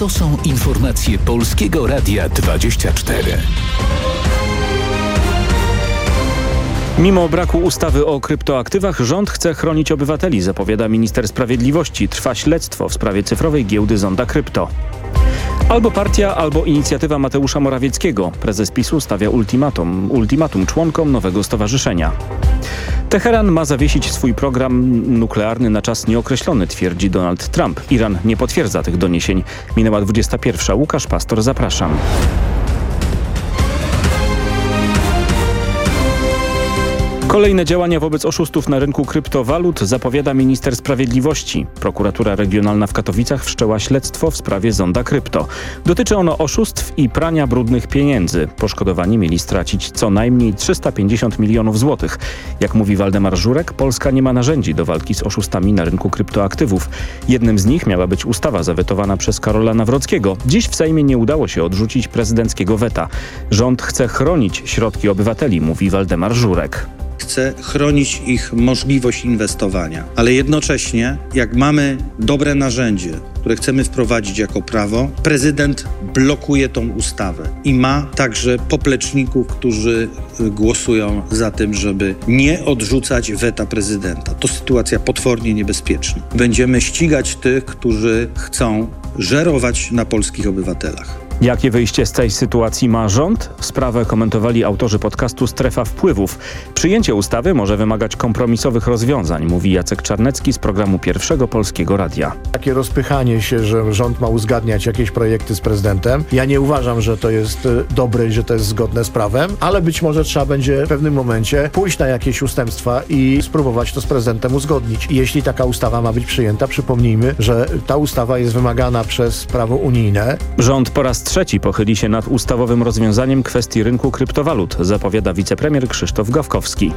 To są informacje Polskiego Radia 24. Mimo braku ustawy o kryptoaktywach rząd chce chronić obywateli, zapowiada minister sprawiedliwości. Trwa śledztwo w sprawie cyfrowej giełdy Zonda Krypto. Albo partia, albo inicjatywa Mateusza Morawieckiego. Prezes PiSu stawia ultimatum, ultimatum członkom nowego stowarzyszenia. Teheran ma zawiesić swój program nuklearny na czas nieokreślony, twierdzi Donald Trump. Iran nie potwierdza tych doniesień. Minęła 21. Łukasz Pastor, zapraszam. Kolejne działania wobec oszustów na rynku kryptowalut zapowiada minister sprawiedliwości. Prokuratura Regionalna w Katowicach wszczęła śledztwo w sprawie Zonda Krypto. Dotyczy ono oszustw i prania brudnych pieniędzy. Poszkodowani mieli stracić co najmniej 350 milionów złotych. Jak mówi Waldemar Żurek, Polska nie ma narzędzi do walki z oszustami na rynku kryptoaktywów. Jednym z nich miała być ustawa zawetowana przez Karola Nawrockiego. Dziś w Sejmie nie udało się odrzucić prezydenckiego weta. Rząd chce chronić środki obywateli, mówi Waldemar Żurek chce chronić ich możliwość inwestowania. Ale jednocześnie, jak mamy dobre narzędzie, które chcemy wprowadzić jako prawo, prezydent blokuje tą ustawę i ma także popleczników, którzy głosują za tym, żeby nie odrzucać weta prezydenta. To sytuacja potwornie niebezpieczna. Będziemy ścigać tych, którzy chcą żerować na polskich obywatelach. Jakie wyjście z tej sytuacji ma rząd? Sprawę komentowali autorzy podcastu Strefa Wpływów. Przyjęcie ustawy może wymagać kompromisowych rozwiązań, mówi Jacek Czarnecki z programu Pierwszego Polskiego Radia. Takie rozpychanie się, że rząd ma uzgadniać jakieś projekty z prezydentem, ja nie uważam, że to jest e, dobre i że to jest zgodne z prawem, ale być może trzeba będzie w pewnym momencie pójść na jakieś ustępstwa i spróbować to z prezydentem uzgodnić. I jeśli taka ustawa ma być przyjęta, przypomnijmy, że ta ustawa jest wymagana przez prawo unijne. Rząd po raz trzeci pochyli się nad ustawowym rozwiązaniem kwestii rynku kryptowalut, zapowiada wicepremier Krzysztof Gawkowski.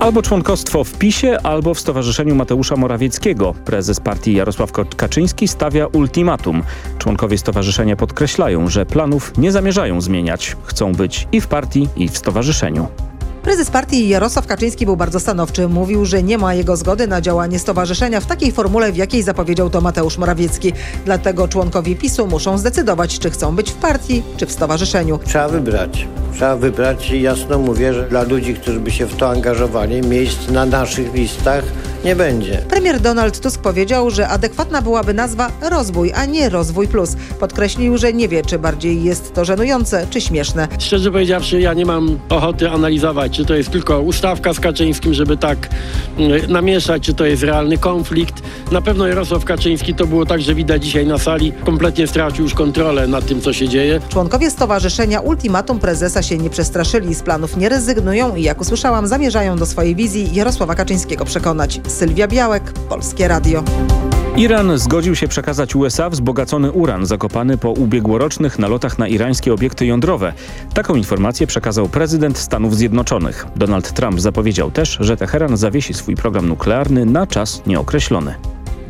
Albo członkostwo w PiSie, albo w Stowarzyszeniu Mateusza Morawieckiego. Prezes partii Jarosław Kaczyński stawia ultimatum. Członkowie stowarzyszenia podkreślają, że planów nie zamierzają zmieniać. Chcą być i w partii, i w stowarzyszeniu. Prezes partii Jarosław Kaczyński był bardzo stanowczy. Mówił, że nie ma jego zgody na działanie stowarzyszenia w takiej formule, w jakiej zapowiedział to Mateusz Morawiecki. Dlatego członkowie PiSu muszą zdecydować, czy chcą być w partii, czy w stowarzyszeniu. Trzeba wybrać. Trzeba wybrać i jasno mówię, że dla ludzi, którzy by się w to angażowali, miejsc na naszych listach nie będzie. Premier Donald Tusk powiedział, że adekwatna byłaby nazwa rozwój, a nie rozwój plus. Podkreślił, że nie wie, czy bardziej jest to żenujące, czy śmieszne. Szczerze powiedziawszy, ja nie mam ochoty analizować, czy to jest tylko ustawka z Kaczyńskim, żeby tak mm, namieszać, czy to jest realny konflikt. Na pewno Jarosław Kaczyński to było tak, że widać dzisiaj na sali, kompletnie stracił już kontrolę nad tym, co się dzieje. Członkowie stowarzyszenia ultimatum prezesa się nie przestraszyli, z planów nie rezygnują i jak usłyszałam, zamierzają do swojej wizji Jarosława Kaczyńskiego przekonać. Sylwia Białek, Polskie Radio. Iran zgodził się przekazać USA wzbogacony uran zakopany po ubiegłorocznych nalotach na irańskie obiekty jądrowe. Taką informację przekazał prezydent Stanów Zjednoczonych. Donald Trump zapowiedział też, że Teheran zawiesi swój program nuklearny na czas nieokreślony.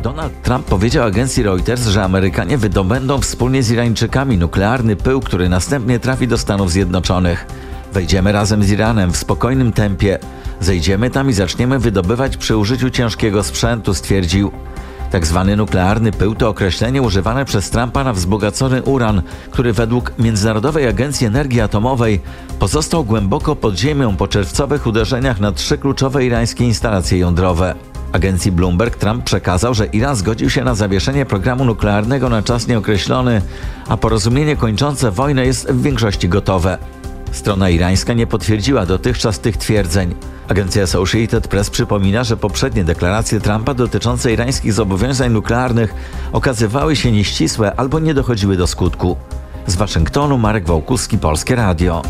Donald Trump powiedział agencji Reuters, że Amerykanie wydobędą wspólnie z Irańczykami nuklearny pył, który następnie trafi do Stanów Zjednoczonych. Wejdziemy razem z Iranem w spokojnym tempie. Zejdziemy tam i zaczniemy wydobywać przy użyciu ciężkiego sprzętu, stwierdził. Tak zwany nuklearny pył to określenie używane przez Trumpa na wzbogacony uran, który według Międzynarodowej Agencji Energii Atomowej pozostał głęboko pod ziemią po czerwcowych uderzeniach na trzy kluczowe irańskie instalacje jądrowe. Agencji Bloomberg Trump przekazał, że Iran zgodził się na zawieszenie programu nuklearnego na czas nieokreślony, a porozumienie kończące wojnę jest w większości gotowe. Strona irańska nie potwierdziła dotychczas tych twierdzeń. Agencja Associated Press przypomina, że poprzednie deklaracje Trumpa dotyczące irańskich zobowiązań nuklearnych okazywały się nieścisłe albo nie dochodziły do skutku. Z Waszyngtonu Marek Wałkuski, Polskie Radio.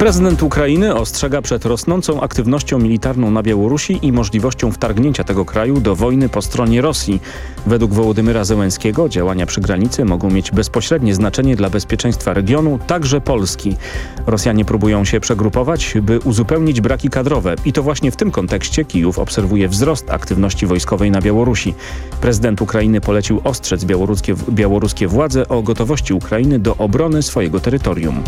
Prezydent Ukrainy ostrzega przed rosnącą aktywnością militarną na Białorusi i możliwością wtargnięcia tego kraju do wojny po stronie Rosji. Według Wołodymyra Zełenskiego działania przy granicy mogą mieć bezpośrednie znaczenie dla bezpieczeństwa regionu, także Polski. Rosjanie próbują się przegrupować, by uzupełnić braki kadrowe i to właśnie w tym kontekście Kijów obserwuje wzrost aktywności wojskowej na Białorusi. Prezydent Ukrainy polecił ostrzec białoruskie, białoruskie władze o gotowości Ukrainy do obrony swojego terytorium.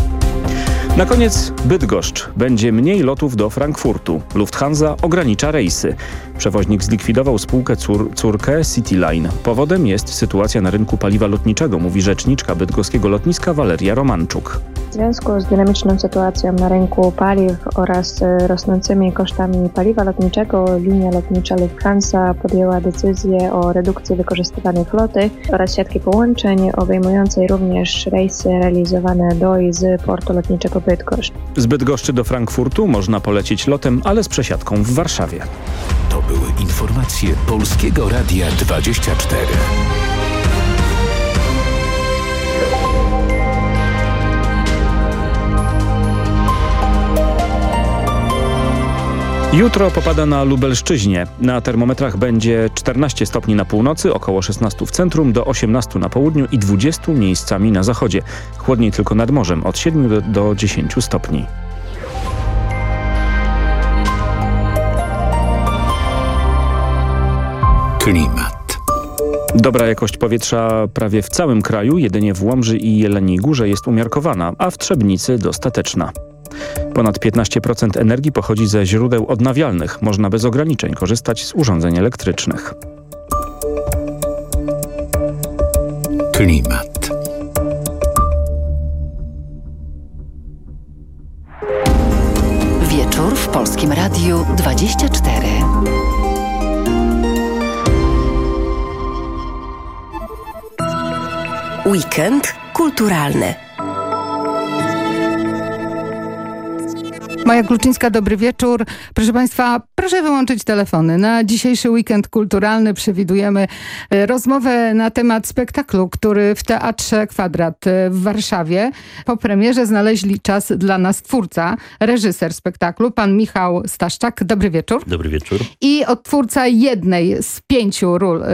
Na koniec Bydgoszcz. Będzie mniej lotów do Frankfurtu. Lufthansa ogranicza rejsy. Przewoźnik zlikwidował spółkę cór córkę Cityline. Powodem jest sytuacja na rynku paliwa lotniczego, mówi rzeczniczka bydgoskiego lotniska Waleria Romanczuk. W związku z dynamiczną sytuacją na rynku paliw oraz e, rosnącymi kosztami paliwa lotniczego, linia lotnicza Lufthansa podjęła decyzję o redukcji wykorzystywanej floty oraz siatki połączeń, obejmującej również rejsy realizowane do i z portu lotniczego Bydgoszcz. Z Bydgoszczy do Frankfurtu można polecieć lotem, ale z przesiadką w Warszawie. To były informacje Polskiego Radia 24. Jutro popada na Lubelszczyźnie. Na termometrach będzie 14 stopni na północy, około 16 w centrum, do 18 na południu i 20 miejscami na zachodzie. Chłodniej tylko nad morzem, od 7 do, do 10 stopni. Klimat. Dobra jakość powietrza prawie w całym kraju, jedynie w Łomży i Jeleniej Górze jest umiarkowana, a w Trzebnicy dostateczna. Ponad 15% energii pochodzi ze źródeł odnawialnych. Można bez ograniczeń korzystać z urządzeń elektrycznych. Klimat. Wieczór w Polskim Radiu 24. Weekend kulturalny. Maja Kluczyńska, dobry wieczór. Proszę Państwa, proszę wyłączyć telefony. Na dzisiejszy weekend kulturalny przewidujemy e, rozmowę na temat spektaklu, który w Teatrze Kwadrat e, w Warszawie po premierze znaleźli czas dla nas twórca, reżyser spektaklu, pan Michał Staszczak. Dobry wieczór. Dobry wieczór. I odtwórca jednej z pięciu ról e,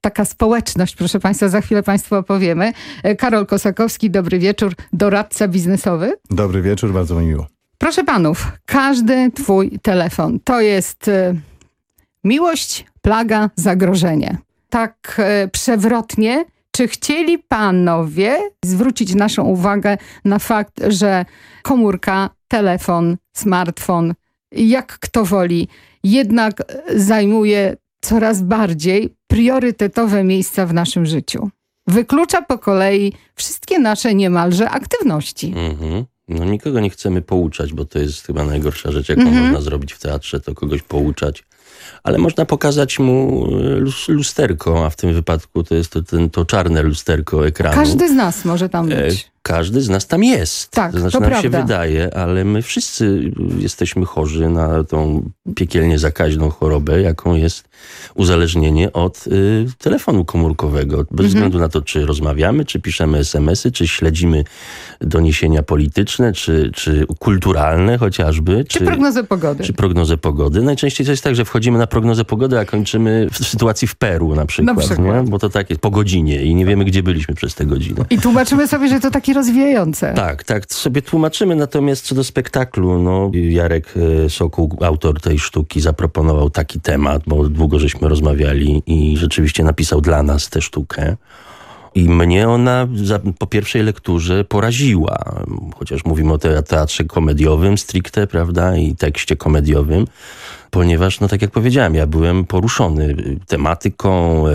taka społeczność, proszę Państwa, za chwilę Państwu opowiemy. Karol Kosakowski, dobry wieczór, doradca biznesowy. Dobry wieczór, bardzo mi miło. Proszę panów, każdy twój telefon to jest y, miłość, plaga, zagrożenie. Tak y, przewrotnie, czy chcieli panowie zwrócić naszą uwagę na fakt, że komórka, telefon, smartfon, jak kto woli, jednak zajmuje coraz bardziej priorytetowe miejsca w naszym życiu. Wyklucza po kolei wszystkie nasze niemalże aktywności. Mhm. No nikogo nie chcemy pouczać, bo to jest chyba najgorsza rzecz, jaką Mhm. można zrobić w teatrze, to kogoś pouczać. Ale można pokazać mu e, lus- lusterko, a w tym wypadku to jest to, ten, to czarne lusterko ekranu. Każdy z nas może tam E, być. Każdy z nas tam jest. Tak, to znaczy to nam się prawda. wydaje, ale my wszyscy jesteśmy chorzy na tą piekielnie zakaźną chorobę, jaką jest uzależnienie od y, telefonu komórkowego. Bez Mhm. względu na to, czy rozmawiamy, czy piszemy smsy, czy śledzimy doniesienia polityczne, czy, czy kulturalne chociażby. Czy prognozę pogody. Czy prognozę pogody. Najczęściej to jest tak, że wchodzimy na prognozę pogody, a kończymy w sytuacji w Peru na przykład. przykład. Nie? Bo to tak jest po godzinie i nie wiemy, gdzie byliśmy przez tę godzinę. I tłumaczymy sobie, że to takie rozwijające. Tak, tak sobie tłumaczymy, natomiast co do spektaklu, no Jarek e, Sokół, autor tej sztuki, zaproponował taki temat, bo długo żeśmy rozmawiali i rzeczywiście napisał dla nas tę sztukę. I mnie ona za, po pierwszej lekturze poraziła, chociaż mówimy o te, teatrze komediowym stricte, prawda, i tekście komediowym, ponieważ, no tak jak powiedziałem, ja byłem poruszony y, tematyką, y,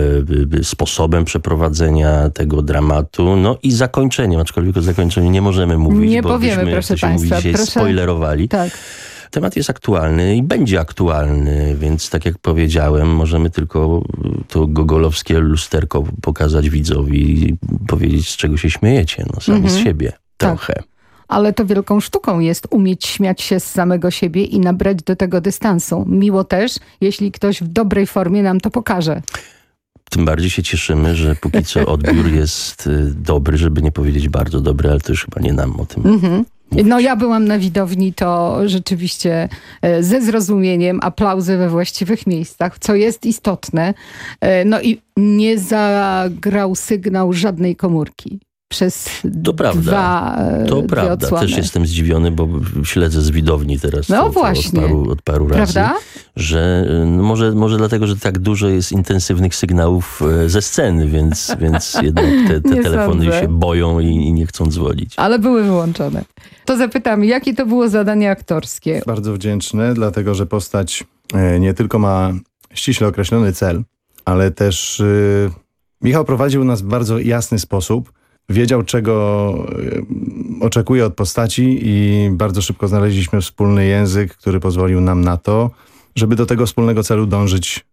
y, sposobem przeprowadzenia tego dramatu, no i zakończeniem, aczkolwiek o zakończeniu nie możemy mówić, Nie bo powiemy, byśmy, proszę jak to się mówi państwa, dzisiaj, proszę- spoilerowali. Tak. Temat jest aktualny i będzie aktualny, więc tak jak powiedziałem, możemy tylko to gogolowskie lusterko pokazać widzowi i powiedzieć, z czego się śmiejecie, no sami Mhm. z siebie Tak. Ale to wielką sztuką jest umieć śmiać się z samego siebie i nabrać do tego dystansu. Miło też, jeśli ktoś w dobrej formie nam to pokaże. Tym bardziej się cieszymy, że póki co odbiór jest y, dobry, żeby nie powiedzieć bardzo dobry, ale to już chyba nie nam o tym. Mhm. No ja byłam na widowni, to rzeczywiście e, ze zrozumieniem, aplauzy we właściwych miejscach, co jest istotne. E, No i nie zagrał sygnał żadnej komórki. Przez To prawda. dwa e, To dwie prawda. odsłony. Też jestem zdziwiony, bo śledzę z widowni teraz No to, to właśnie. Od, paru, od paru razy. Prawda? Że y, no może, może dlatego, że tak dużo jest intensywnych sygnałów e, ze sceny, więc, więc jednak te, te telefony sądzę. się boją i, i nie chcą dzwonić. Ale były wyłączone. To zapytam, jakie to było zadanie aktorskie? Bardzo wdzięczny, dlatego że postać e, nie tylko ma ściśle określony cel, ale też Michał prowadził nas w bardzo jasny sposób. Wiedział, czego oczekuje od postaci i bardzo szybko znaleźliśmy wspólny język, który pozwolił nam na to, żeby do tego wspólnego celu dążyć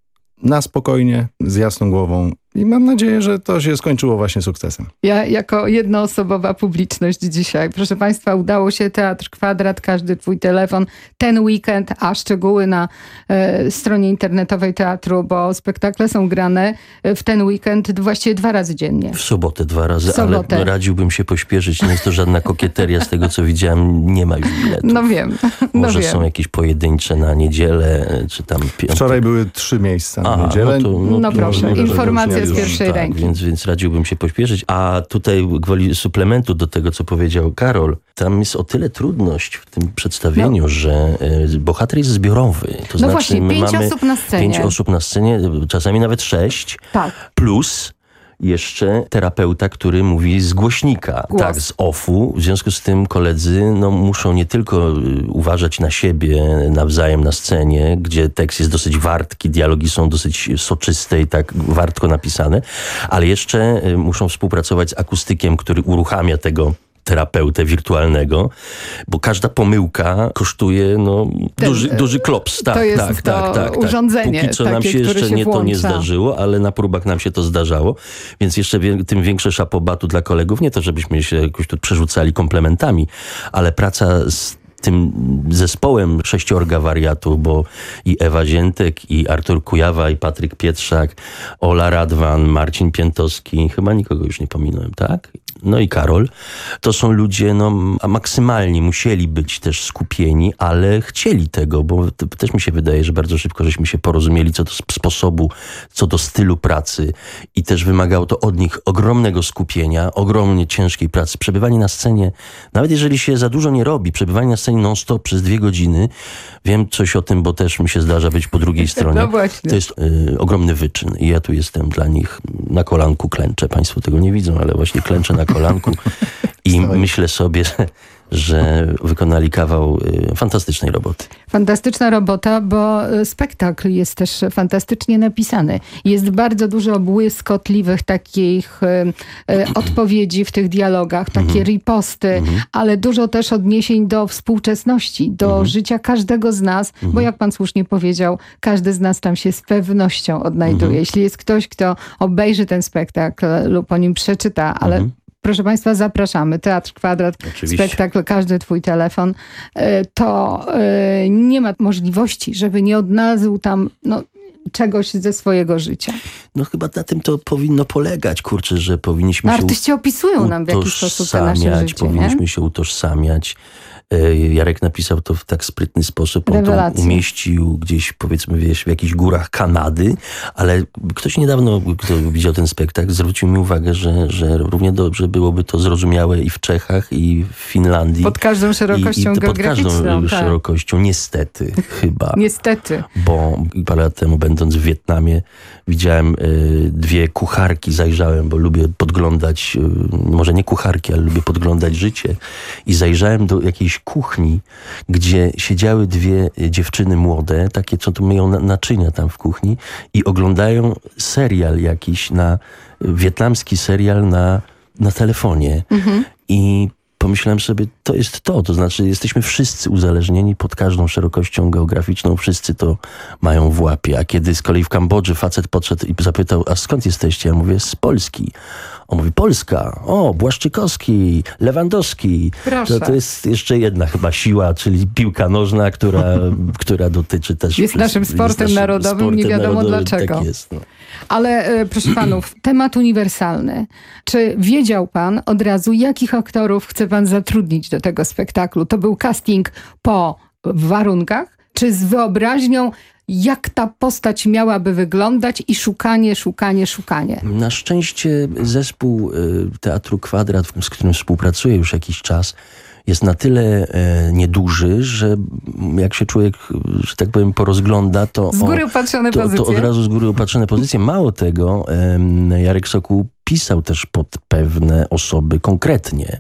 na spokojnie, z jasną głową. I mam nadzieję, że to się skończyło właśnie sukcesem. Ja jako jednoosobowa publiczność dzisiaj. Proszę Państwa, udało się Teatr Kwadrat, każdy Twój telefon, ten weekend, a szczegóły na e, stronie internetowej teatru, bo spektakle są grane e, w ten weekend właściwie dwa razy dziennie. W sobotę dwa razy, sobotę. ale radziłbym się pośpieszyć. Nie jest to żadna kokieteria z tego, co widziałem. Nie ma już biletów. No wiem, no Może wiem. są jakieś pojedyncze na niedzielę, e, czy tam piątek. Wczoraj były trzy miejsca na Aha, niedzielę. no to- No proszę, możliwe, z pierwszej tak, ręki. Więc, więc radziłbym się pośpieszyć. A tutaj gwoli suplementu do tego, co powiedział Karol, tam jest o tyle trudność w tym przedstawieniu, że e, bohater jest zbiorowy. To No znaczy, właśnie, pięć mamy osób na scenie. Pięć osób na scenie, czasami nawet sześć, Tak. plus jeszcze terapeuta, który mówi z głośnika, Głos. tak, z offu. W związku z tym koledzy no, muszą nie tylko y, uważać na siebie nawzajem na scenie, gdzie tekst jest dosyć wartki, dialogi są dosyć soczyste i tak wartko napisane, ale jeszcze y, muszą współpracować z akustykiem, który uruchamia tego terapeutę wirtualnego, bo każda pomyłka kosztuje no, Ten, duży, e, duży klops. Tak, to jest tak, to tak, tak, tak. urządzenie Póki co nam takie, się które jeszcze się nie, to nie zdarzyło, ale na próbach nam się to zdarzało, więc jeszcze wie, tym większe szapobatu dla kolegów. Nie to, żebyśmy się jakoś tu przerzucali komplementami, ale praca z tym zespołem sześciorga wariatów, bo i Ewa Ziętek, i Artur Kujawa, i Patryk Pietrzak, Ola Radwan, Marcin Piętowski, chyba nikogo już nie pominąłem, tak? No i Karol. To są ludzie no, maksymalnie musieli być też skupieni, ale chcieli tego, bo też mi się wydaje, że bardzo szybko żeśmy się porozumieli co do sposobu, co do stylu pracy i też wymagało to od nich ogromnego skupienia, ogromnie ciężkiej pracy. Przebywanie na scenie, nawet jeżeli się za dużo nie robi, przebywanie na scenie non-stop przez dwie godziny, wiem coś o tym, bo też mi się zdarza być po drugiej stronie. No właśnie. To jest y, ogromny wyczyn i ja tu jestem dla nich na kolanku klęczę. Państwo tego nie widzą, ale właśnie klęczę na kolanku i myślę sobie, że, że wykonali kawał y, fantastycznej roboty. Fantastyczna robota, bo e, spektakl jest też fantastycznie napisany. Jest bardzo dużo błyskotliwych takich e, odpowiedzi w tych dialogach, takie Mhm. riposty, ale dużo też odniesień do współczesności, do Mhm. życia każdego z nas, bo jak pan słusznie powiedział, każdy z nas tam się z pewnością odnajduje. Mhm. Jeśli jest ktoś, kto obejrzy ten spektakl lub o nim przeczyta, ale Mhm. Proszę Państwa, zapraszamy. Teatr Kwadrat, Oczywiście. spektakl, każdy Twój telefon. E, To e, nie ma możliwości, żeby nie odnalazł tam no, czegoś ze swojego życia. No chyba na tym to powinno polegać, kurczę, że powinniśmy No, się artyści opisują nam w jakiś sposób to nasze życie, powinniśmy nie? się utożsamiać. E, Jarek napisał to w tak sprytny sposób. On to umieścił gdzieś, powiedzmy, wiesz, w jakichś górach Kanady, ale ktoś niedawno, kto widział ten spektakl, zwrócił mi uwagę, że, że równie dobrze byłoby to zrozumiałe i w Czechach, i w Finlandii. Pod każdą szerokością i, i pod każdą tak. szerokością, niestety, chyba Niestety. bo parę lat temu będąc w Wietnamie widziałem y, dwie kucharki, zajrzałem, bo lubię podglądać, y, może nie kucharki, ale lubię podglądać życie i zajrzałem do jakiejś kuchni, gdzie siedziały dwie y, dziewczyny młode, takie co tu myją na, naczynia tam w kuchni i oglądają serial jakiś na, wietnamski serial na, na telefonie i pomyślałem sobie, to jest to, to znaczy jesteśmy wszyscy uzależnieni pod każdą szerokością geograficzną, wszyscy to mają w łapie, a kiedy z kolei w Kambodży facet podszedł i zapytał, a skąd jesteście? Ja mówię, z Polski. On mówi, Polska, o, Błaszczykowski, Lewandowski. Proszę. To, to jest jeszcze jedna chyba siła, czyli piłka nożna, która, która dotyczy też... Jest naszym sportem narodowym, nie wiadomo dlaczego. Tak jest, no. Ale e, proszę panów, temat uniwersalny. Czy wiedział pan od razu, jakich aktorów chce pan zatrudnić do tego spektaklu? To był casting po warunkach, czy z wyobraźnią, jak ta postać miałaby wyglądać i szukanie, szukanie, szukanie. Na szczęście zespół y, Teatru Kwadrat, z którym współpracuję już jakiś czas, jest na tyle e, nieduży, że jak się człowiek, że tak powiem, porozgląda, to... Z góry upatrzone to, pozycje. To od razu z góry upatrzone pozycje. Mało tego, em, Jarek Sokół pisał też pod pewne osoby konkretnie.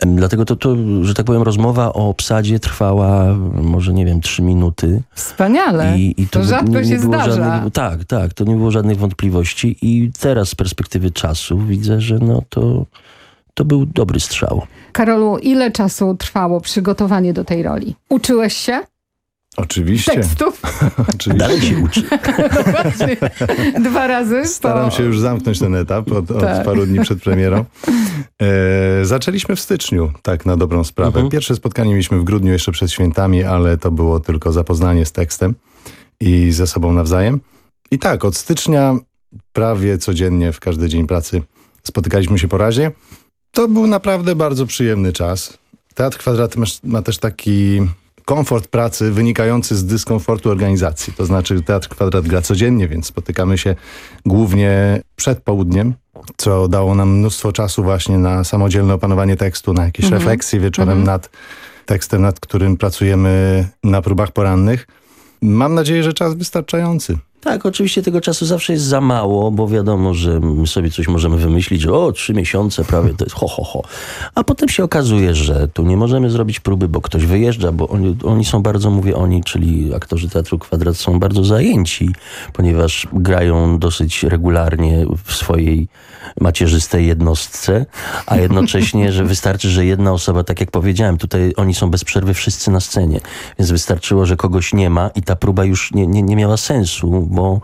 Dlatego to, to, że tak powiem, rozmowa o obsadzie trwała może, nie wiem, trzy minuty. Wspaniale. I, i to nie- rzadko nie się było zdarza. Żadnych, tak, tak, to nie było żadnych wątpliwości i teraz z perspektywy czasu widzę, że no to, to był dobry strzał. Karolu, ile czasu trwało przygotowanie do tej roli? Uczyłeś się Oczywiście. tekstów? Oczywiście. Dalej się uczy. No właśnie. Dwa razy? Staram po... się już zamknąć ten etap od, od Tak. paru dni przed premierą. E, zaczęliśmy w styczniu, tak na dobrą sprawę. Mhm. Pierwsze spotkanie mieliśmy w grudniu, jeszcze przed świętami, ale to było tylko zapoznanie z tekstem i ze sobą nawzajem. I tak, od stycznia prawie codziennie w każdy dzień pracy spotykaliśmy się po razie. To był naprawdę bardzo przyjemny czas. Teatr Kwadrat ma, też taki komfort pracy wynikający z dyskomfortu organizacji. To znaczy Teatr Kwadrat gra codziennie, więc spotykamy się głównie przed południem, co dało nam mnóstwo czasu właśnie na samodzielne opanowanie tekstu, na jakieś Mhm. refleksje wieczorem Mhm. nad tekstem, nad którym pracujemy na próbach porannych. Mam nadzieję, że czas wystarczający. Tak, oczywiście tego czasu zawsze jest za mało, bo wiadomo, że my sobie coś możemy wymyślić, że o, trzy miesiące prawie to jest ho, ho, ho. A potem się okazuje, że tu nie możemy zrobić próby, bo ktoś wyjeżdża, bo oni, oni są bardzo, mówię oni, czyli aktorzy Teatru Kwadrat są bardzo zajęci, ponieważ grają dosyć regularnie w swojej macierzystej jednostce, a jednocześnie, że wystarczy, że jedna osoba, tak jak powiedziałem, tutaj oni są bez przerwy wszyscy na scenie, więc wystarczyło, że kogoś nie ma i ta próba już nie, nie, nie miała sensu, bo,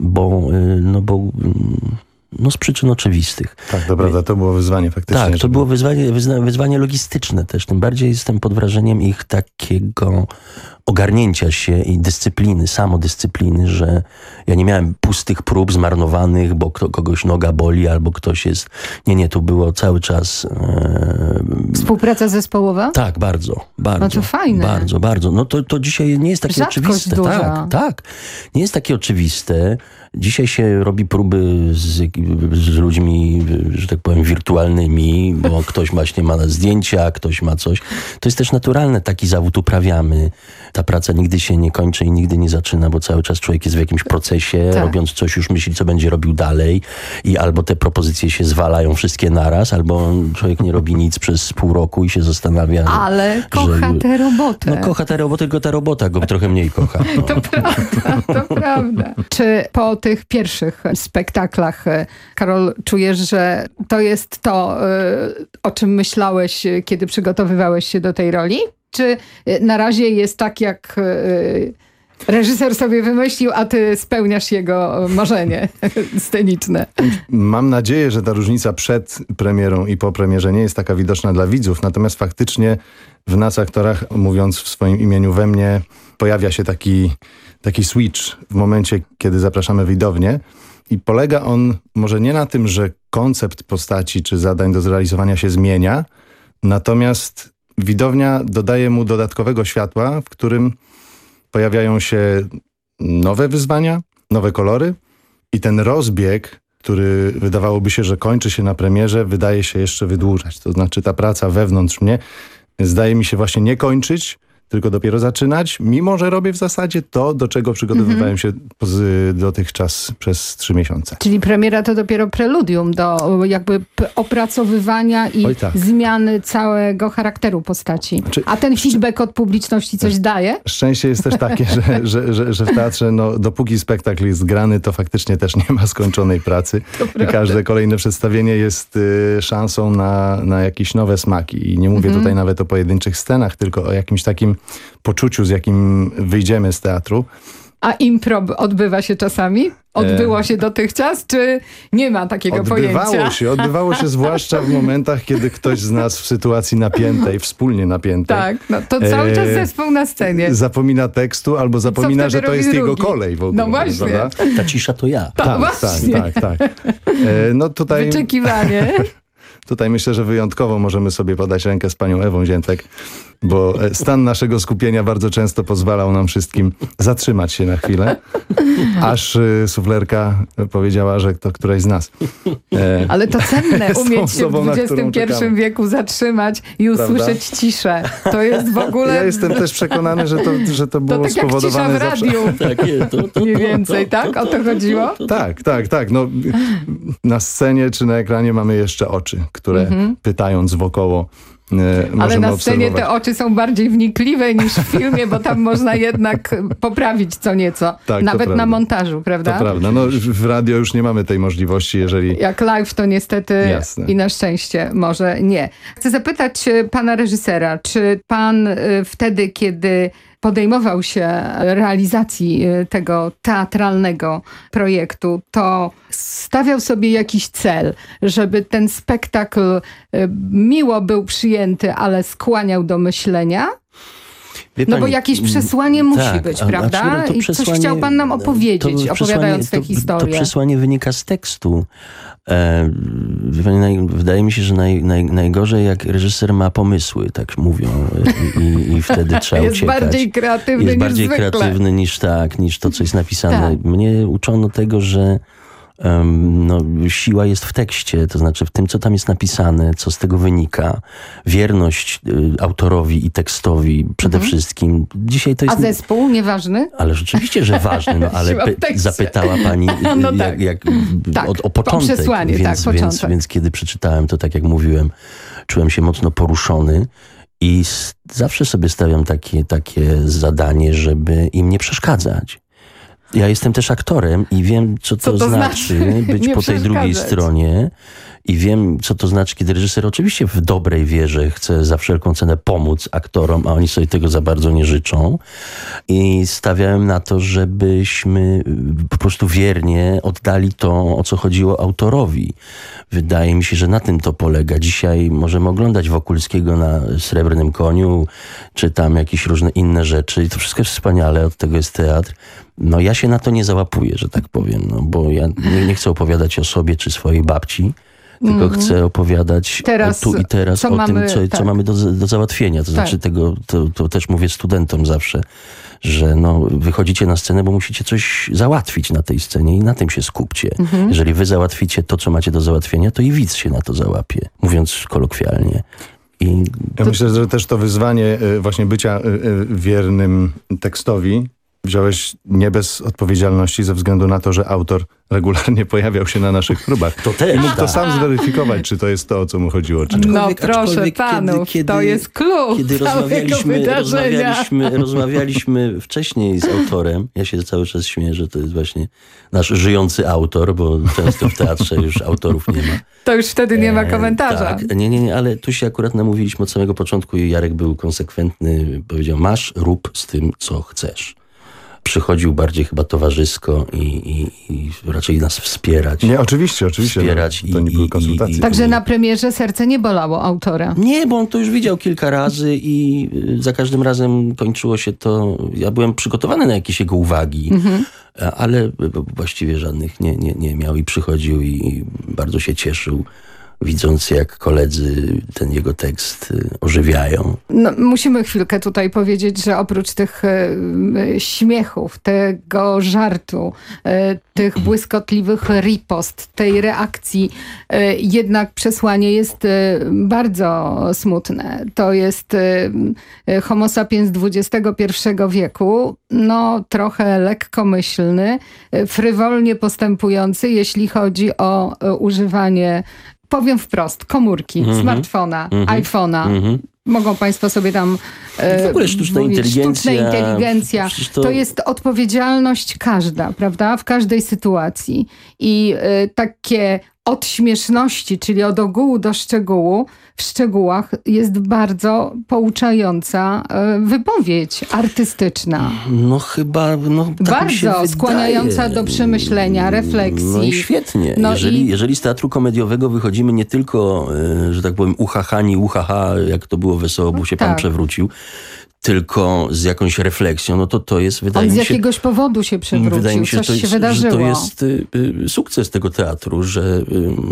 bo, y, no bo mm, no z przyczyn oczywistych. Tak, to prawda, to było wyzwanie faktycznie. Tak, to żeby- było wyzwanie, wyzwanie logistyczne też. Tym bardziej jestem pod wrażeniem ich takiego ogarnięcia się i dyscypliny, samodyscypliny, że ja nie miałem pustych prób zmarnowanych, bo kto, kogoś noga boli albo ktoś jest... Nie, nie, tu było cały czas... E, Współpraca zespołowa? tak, bardzo, bardzo. No to fajne. Bardzo, bardzo. No to, to dzisiaj nie jest takie Rzadkość oczywiste. duża. Tak, tak. Nie jest takie oczywiste. Dzisiaj się robi próby z, z ludźmi, że tak powiem, wirtualnymi, bo ktoś właśnie ma zdjęcia, ktoś ma coś. To jest też naturalne. Taki zawód uprawiamy. Ta praca nigdy się nie kończy i nigdy nie zaczyna, bo cały czas człowiek jest w jakimś procesie, Tak. robiąc coś już myśli, co będzie robił dalej i albo te propozycje się zwalają wszystkie naraz, albo człowiek nie robi nic przez pół roku i się zastanawia, Ale kocha że- tę robotę. no kocha tę robotę, tylko ta robota go trochę mniej kocha. No. To prawda, to prawda. Czy po tych pierwszych spektaklach, e, Karol, czujesz, że to jest to, e, o czym myślałeś, kiedy przygotowywałeś się do tej roli? Czy e, na razie jest tak, jak e, reżyser sobie wymyślił, a ty spełniasz jego marzenie sceniczne? Mam nadzieję, że ta różnica przed premierą i po premierze nie jest taka widoczna dla widzów, natomiast faktycznie w nas aktorach, mówiąc w swoim imieniu we mnie, pojawia się taki, taki switch w momencie, kiedy zapraszamy widownię i polega on może nie na tym, że koncept postaci czy zadań do zrealizowania się zmienia, natomiast widownia dodaje mu dodatkowego światła, w którym pojawiają się nowe wyzwania, nowe kolory i ten rozbieg, który wydawałoby się, że kończy się na premierze, wydaje się jeszcze wydłużać. To znaczy ta praca wewnątrz mnie zdaje mi się właśnie nie kończyć, tylko dopiero zaczynać, mimo że robię w zasadzie to, do czego przygotowywałem się z, dotychczas przez trzy miesiące. Czyli premiera to dopiero preludium do jakby opracowywania i tak. zmiany całego charakteru postaci. Znaczy- A ten feedback od publiczności coś daje? Szczęście jest też takie, że, że, że, że w teatrze, no, dopóki spektakl jest grany, to faktycznie też nie ma skończonej pracy. I każde kolejne przedstawienie jest y, szansą na, na jakieś nowe smaki. I nie mówię Mhm. tutaj nawet o pojedynczych scenach, tylko o jakimś takim poczuciu, z jakim wyjdziemy z teatru. A impro odbywa się czasami? Odbyło E. się dotychczas, czy nie ma takiego Odbywało pojęcia? się, odbywało się zwłaszcza w momentach, kiedy ktoś z nas w sytuacji napiętej, wspólnie napiętej, Tak, no to cały E, czas zespół na scenie. zapomina tekstu albo zapomina, że to jest jego drugi? kolej w ogóle. No właśnie. prawda? Ta cisza to ja. Tak, Tak, właśnie. tak, tak, tak. E, No tutaj Wyczekiwanie. Tutaj myślę, że wyjątkowo możemy sobie podać rękę z panią Ewą Ziętek, bo e, stan naszego skupienia bardzo często pozwalał nam wszystkim zatrzymać się na chwilę, aż y, suflerka powiedziała, że to któraś z nas. E, Ale to cenne, umieć się w XXI wieku zatrzymać i usłyszeć Prawda? ciszę. To jest w ogóle... Ja jestem też przekonany, że to, że to To było tak jak cisza spowodowane w radiu. Tak, to, to, Mniej więcej, tak? O to chodziło? Tak, tak, tak. No, na scenie czy na ekranie mamy jeszcze oczy, które Mhm. pytając wokoło e, Ale na scenie obserwować. te oczy są bardziej wnikliwe niż w filmie, bo tam można jednak poprawić co nieco. to Nawet na montażu, prawda? To prawda. No, w radio już nie mamy tej możliwości, jeżeli... Jak live to niestety Jasne. i na szczęście może nie. Chcę zapytać e, pana reżysera, czy pan e, wtedy, kiedy podejmował się realizacji e, tego teatralnego projektu, to stawiał sobie jakiś cel, żeby ten spektakl e, miło był przyjęty, ale skłaniał do myślenia? No bo jakieś mm, przesłanie musi tak, być, prawda? I coś chciał pan nam opowiedzieć, to opowiadając tę historię. To przesłanie wynika z tekstu. E, wie pani, naj, wydaje mi się, że naj, naj, najgorzej jak reżyser ma pomysły, tak mówią. I, i wtedy trzeba Jest uciekać. bardziej kreatywny Jest niż bardziej zwykle. kreatywny niż tak, niż to, co jest napisane. Tak. Mnie uczono tego, że no, siła jest w tekście, to znaczy w tym, co tam jest napisane, co z tego wynika. Wierność y, autorowi i tekstowi przede Mhm. wszystkim. Dzisiaj to A jest... zespół nieważny? Ale rzeczywiście, że ważny, no ale zapytała pani No jak, tak. jak, Tak, o, o początek. przesłanie, tak, więc, początek. Więc, więc kiedy przeczytałem to, tak jak mówiłem, czułem się mocno poruszony i zawsze sobie stawiam takie, takie zadanie, żeby im nie przeszkadzać. Ja jestem też aktorem i wiem, co to, Co to znaczy znaczy? być po tej drugiej stronie i wiem, co to znaczy, kiedy reżyser oczywiście w dobrej wierze chce za wszelką cenę pomóc aktorom, a oni sobie tego za bardzo nie życzą. I stawiałem na to, żebyśmy y, po prostu wiernie oddali to, o co chodziło autorowi. Wydaje mi się, że na tym to polega. Dzisiaj możemy oglądać Wokulskiego na Srebrnym Koniu, czy tam jakieś różne inne rzeczy i to wszystko jest wspaniale, od tego jest teatr. No ja się na to nie załapuję, że tak powiem, no, bo ja nie, nie chcę opowiadać o sobie czy swojej babci, tylko Mhm. chcę opowiadać Teraz, tu i teraz o mamy- tym, co, tak. co mamy do, do załatwienia. To Tak. znaczy tego, to, to też mówię studentom zawsze, że no, wychodzicie na scenę, bo musicie coś załatwić na tej scenie i na tym się skupcie. Mhm. Jeżeli wy załatwicie to, co macie do załatwienia, to i widz się na to załapie, mówiąc kolokwialnie. I Ja myślę, że też to wyzwanie y, właśnie bycia y, y, wiernym tekstowi wziąłeś nie bez odpowiedzialności ze względu na to, że autor regularnie pojawiał się na naszych próbach. To też, I mógł to tak. sam zweryfikować, czy to jest to, o co mu chodziło, czy nie. No Aczkolwiek- proszę aczkolwiek panów, kiedy- to jest klucz Kiedy rozmawialiśmy, rozmawialiśmy, rozmawialiśmy wcześniej z autorem, ja się cały czas śmieję, że to jest właśnie nasz żyjący autor, bo często w teatrze już autorów nie ma. To już wtedy nie ma E, komentarza. Tak, nie, nie, nie, ale tu się akurat namówiliśmy od samego początku i Jarek był konsekwentny, powiedział masz, rób z tym, co chcesz. Przychodził bardziej chyba towarzysko i, i, i raczej nas wspierać. Nie, oczywiście, oczywiście. Wspierać no, to nie i- były konsultacje. i- Także na premierze serce nie bolało autora. Nie, bo on to już widział kilka razy i y, za każdym razem kończyło się to. Ja byłem przygotowany na jakieś jego uwagi, Mhm. ale y, właściwie żadnych nie, nie, nie miał i przychodził i bardzo się cieszył, widząc jak koledzy ten jego tekst y, ożywiają. No, musimy chwilkę tutaj powiedzieć, że oprócz tych e, e, śmiechów, tego żartu, tych błyskotliwych ripost, tej reakcji, jednak przesłanie jest bardzo smutne. To jest homo sapiens XXI wieku, no trochę lekkomyślny, frywolnie postępujący, jeśli chodzi o używanie Powiem wprost, komórki, Mhm. smartfona, Mhm. iPhone'a, Mhm. Mogą Państwo sobie tam e, W ogóle sztuczna mówić, inteligencja, Sztuczna inteligencja. To... to- jest odpowiedzialność każda, prawda? W każdej sytuacji. I e, takie od śmieszności, czyli od ogółu do szczegółu, w szczegółach jest bardzo pouczająca e, wypowiedź artystyczna. No chyba, no tak Bardzo wydaje. skłaniająca do przemyślenia, refleksji. No i świetnie. No jeżeli, i- jeżeli z teatru komediowego wychodzimy nie tylko, e, że tak powiem, uchachani, uchaha, jak to było wesoło, bo się pan Tak. przewrócił, tylko z jakąś refleksją, no to to jest, wydaje On z mi się... jakiegoś powodu się przewrócił, Wydaje mi się, coś to się jest, wydarzyło. Że to jest y, y, sukces tego teatru, że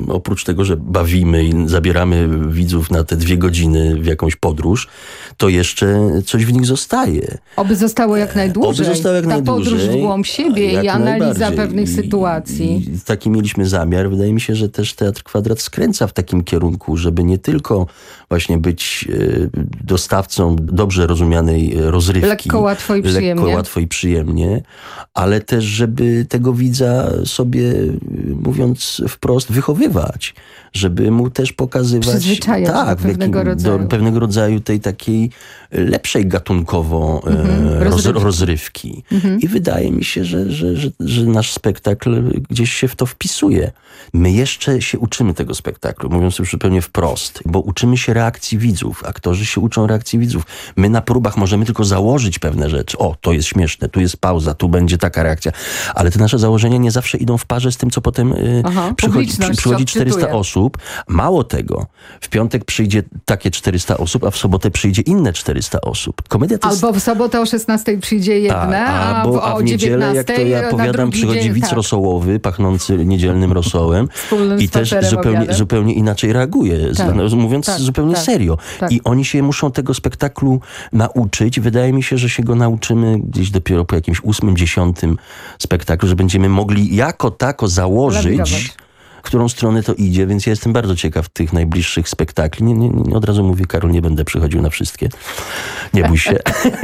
y, oprócz tego, że bawimy i zabieramy widzów na te dwie godziny w jakąś podróż, to jeszcze coś w nich zostaje. Oby zostało jak najdłużej. Oby zostało jak Ta najdłużej. podróż w głąb siebie i analiza pewnych sytuacji. I taki mieliśmy zamiar. Wydaje mi się, że też Teatr Kwadrat skręca w takim kierunku, żeby nie tylko właśnie być e, dostawcą dobrze rozumianej e, rozrywki. Lekko, łatwo i Lekko, przyjemnie. łatwo i przyjemnie, ale też, żeby tego widza sobie, e, mówiąc wprost, wychowywać. Żeby mu też pokazywać... Przyzwyczajać do tak, w pewnego jakim- rodzaju. Do pewnego rodzaju tej takiej lepszej gatunkowo e, Mhm, roz, rozrywki. rozrywki. Mhm. I wydaje mi się, że, że, że, że nasz spektakl gdzieś się w to wpisuje. My jeszcze się uczymy tego spektaklu, mówiąc już zupełnie wprost, bo uczymy się reakcji widzów. Aktorzy się uczą reakcji widzów. My na próbach możemy tylko założyć pewne rzeczy. O, to jest śmieszne, tu jest pauza, tu będzie taka reakcja. Ale te nasze założenia nie zawsze idą w parze z tym, co potem y, Aha, przychodzi, przy, przychodzi odczytuje. 400 osób. Mało tego, w piątek przyjdzie takie 400 osób, a w sobotę przyjdzie inne 400 osób. Komedia to Albo w sobotę o 16 przyjdzie jedne, a, albo, w- a o w niedzielę, 19 jak to ja powiadam, przychodzi dzień, widz tak. rosołowy, pachnący niedzielnym rosołem i też zupełnie, obiadem. zupełnie inaczej reaguje, Tak, mówiąc tak, zupełnie tak, serio. tak. I oni się muszą tego spektaklu nauczyć. Wydaje mi się, że się go nauczymy gdzieś dopiero po jakimś ósmym, dziesiątym spektaklu, że będziemy mogli jako tako założyć Lawirować. w którą stronę to idzie, więc ja jestem bardzo ciekaw tych najbliższych spektakli. Nie, nie, nie, od razu mówię, Karol, nie będę przychodził na wszystkie. Nie bój się.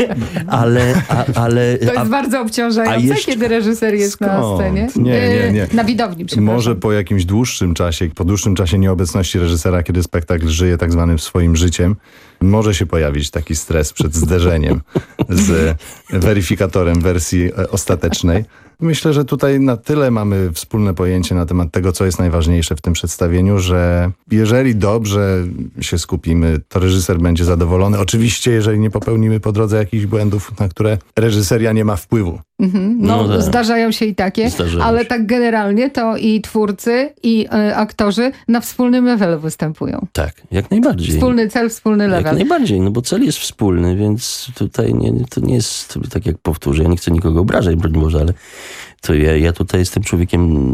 ale, a, ale To jest a, bardzo obciążające, a jeszcze- kiedy reżyser jest na Skąd? scenie. Nie, nie, nie. E, Na widowni. Może po jakimś dłuższym czasie, po dłuższym czasie nieobecności reżysera, kiedy spektakl żyje tak zwanym swoim życiem, może się pojawić taki stres przed zderzeniem z weryfikatorem wersji e, ostatecznej. Myślę, że tutaj na tyle mamy wspólne pojęcie na temat tego, co jest najważniejsze w tym przedstawieniu, że jeżeli dobrze się skupimy, to reżyser będzie zadowolony. Oczywiście, jeżeli nie popełnimy po drodze jakichś błędów, na które reżyseria nie ma wpływu. Mhm. No, No tak. zdarzają się i takie, Zdarzają ale się. tak generalnie to i twórcy, i e, aktorzy na wspólnym levelu występują. tak, jak najbardziej. Wspólny cel, wspólny Jak level. najbardziej, no bo cel jest wspólny, więc tutaj nie, to nie jest, tak jak powtórzę, ja nie chcę nikogo obrażać, broń Boże, ale to ja, ja tutaj jestem człowiekiem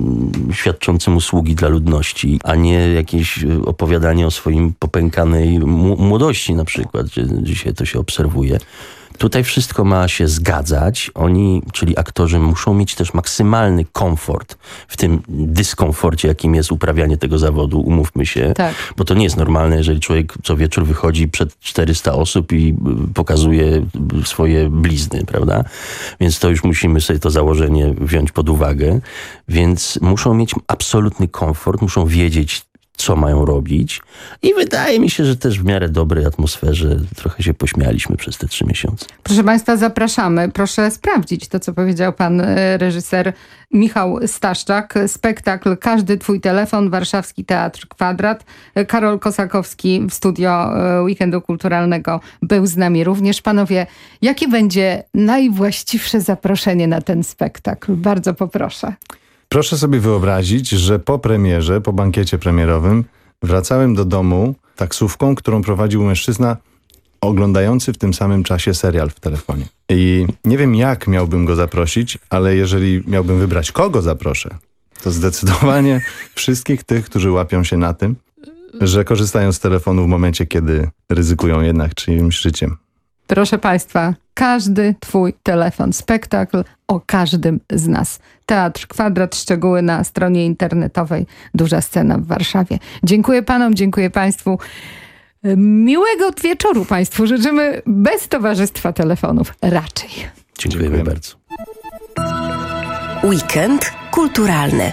świadczącym usługi dla ludności, a nie jakieś y, opowiadanie o swoim popękanej młodości na przykład, gdzie dzisiaj to się obserwuje. Tutaj wszystko ma się zgadzać. Oni, czyli aktorzy, muszą mieć też maksymalny komfort w tym dyskomforcie, jakim jest uprawianie tego zawodu, umówmy się. Tak. Bo to nie jest normalne, jeżeli człowiek co wieczór wychodzi przed 400 osób i y, pokazuje swoje blizny, prawda? Więc to już musimy sobie to założenie wziąć pod uwagę. Więc muszą mieć absolutny komfort, muszą wiedzieć, co mają robić. I wydaje mi się, że też w miarę dobrej atmosferze trochę się pośmialiśmy przez te trzy miesiące. Proszę Państwa, zapraszamy. Proszę sprawdzić to, co powiedział pan e, reżyser Michał Staszczak. Spektakl Każdy Twój Telefon, Warszawski Teatr Kwadrat. E, Karol Kosakowski w studio e, Weekendu Kulturalnego był z nami również. Panowie, jakie będzie najwłaściwsze zaproszenie na ten spektakl? Bardzo poproszę. Proszę sobie wyobrazić, że po premierze, po bankiecie premierowym wracałem do domu taksówką, którą prowadził mężczyzna oglądający w tym samym czasie serial w telefonie. I nie wiem jak miałbym go zaprosić, ale jeżeli miałbym wybrać kogo zaproszę, to zdecydowanie wszystkich tych, którzy łapią się na tym, że korzystają z telefonu w momencie, kiedy ryzykują jednak czyimś życiem. Proszę Państwa, każdy Twój telefon, spektakl o każdym z nas. Teatr Kwadrat, szczegóły na stronie internetowej Duża Scena w Warszawie. Dziękuję Panom, dziękuję Państwu. Miłego wieczoru Państwu życzymy bez towarzystwa telefonów raczej. Dziękujemy, Dziękujemy. bardzo. Weekend kulturalny.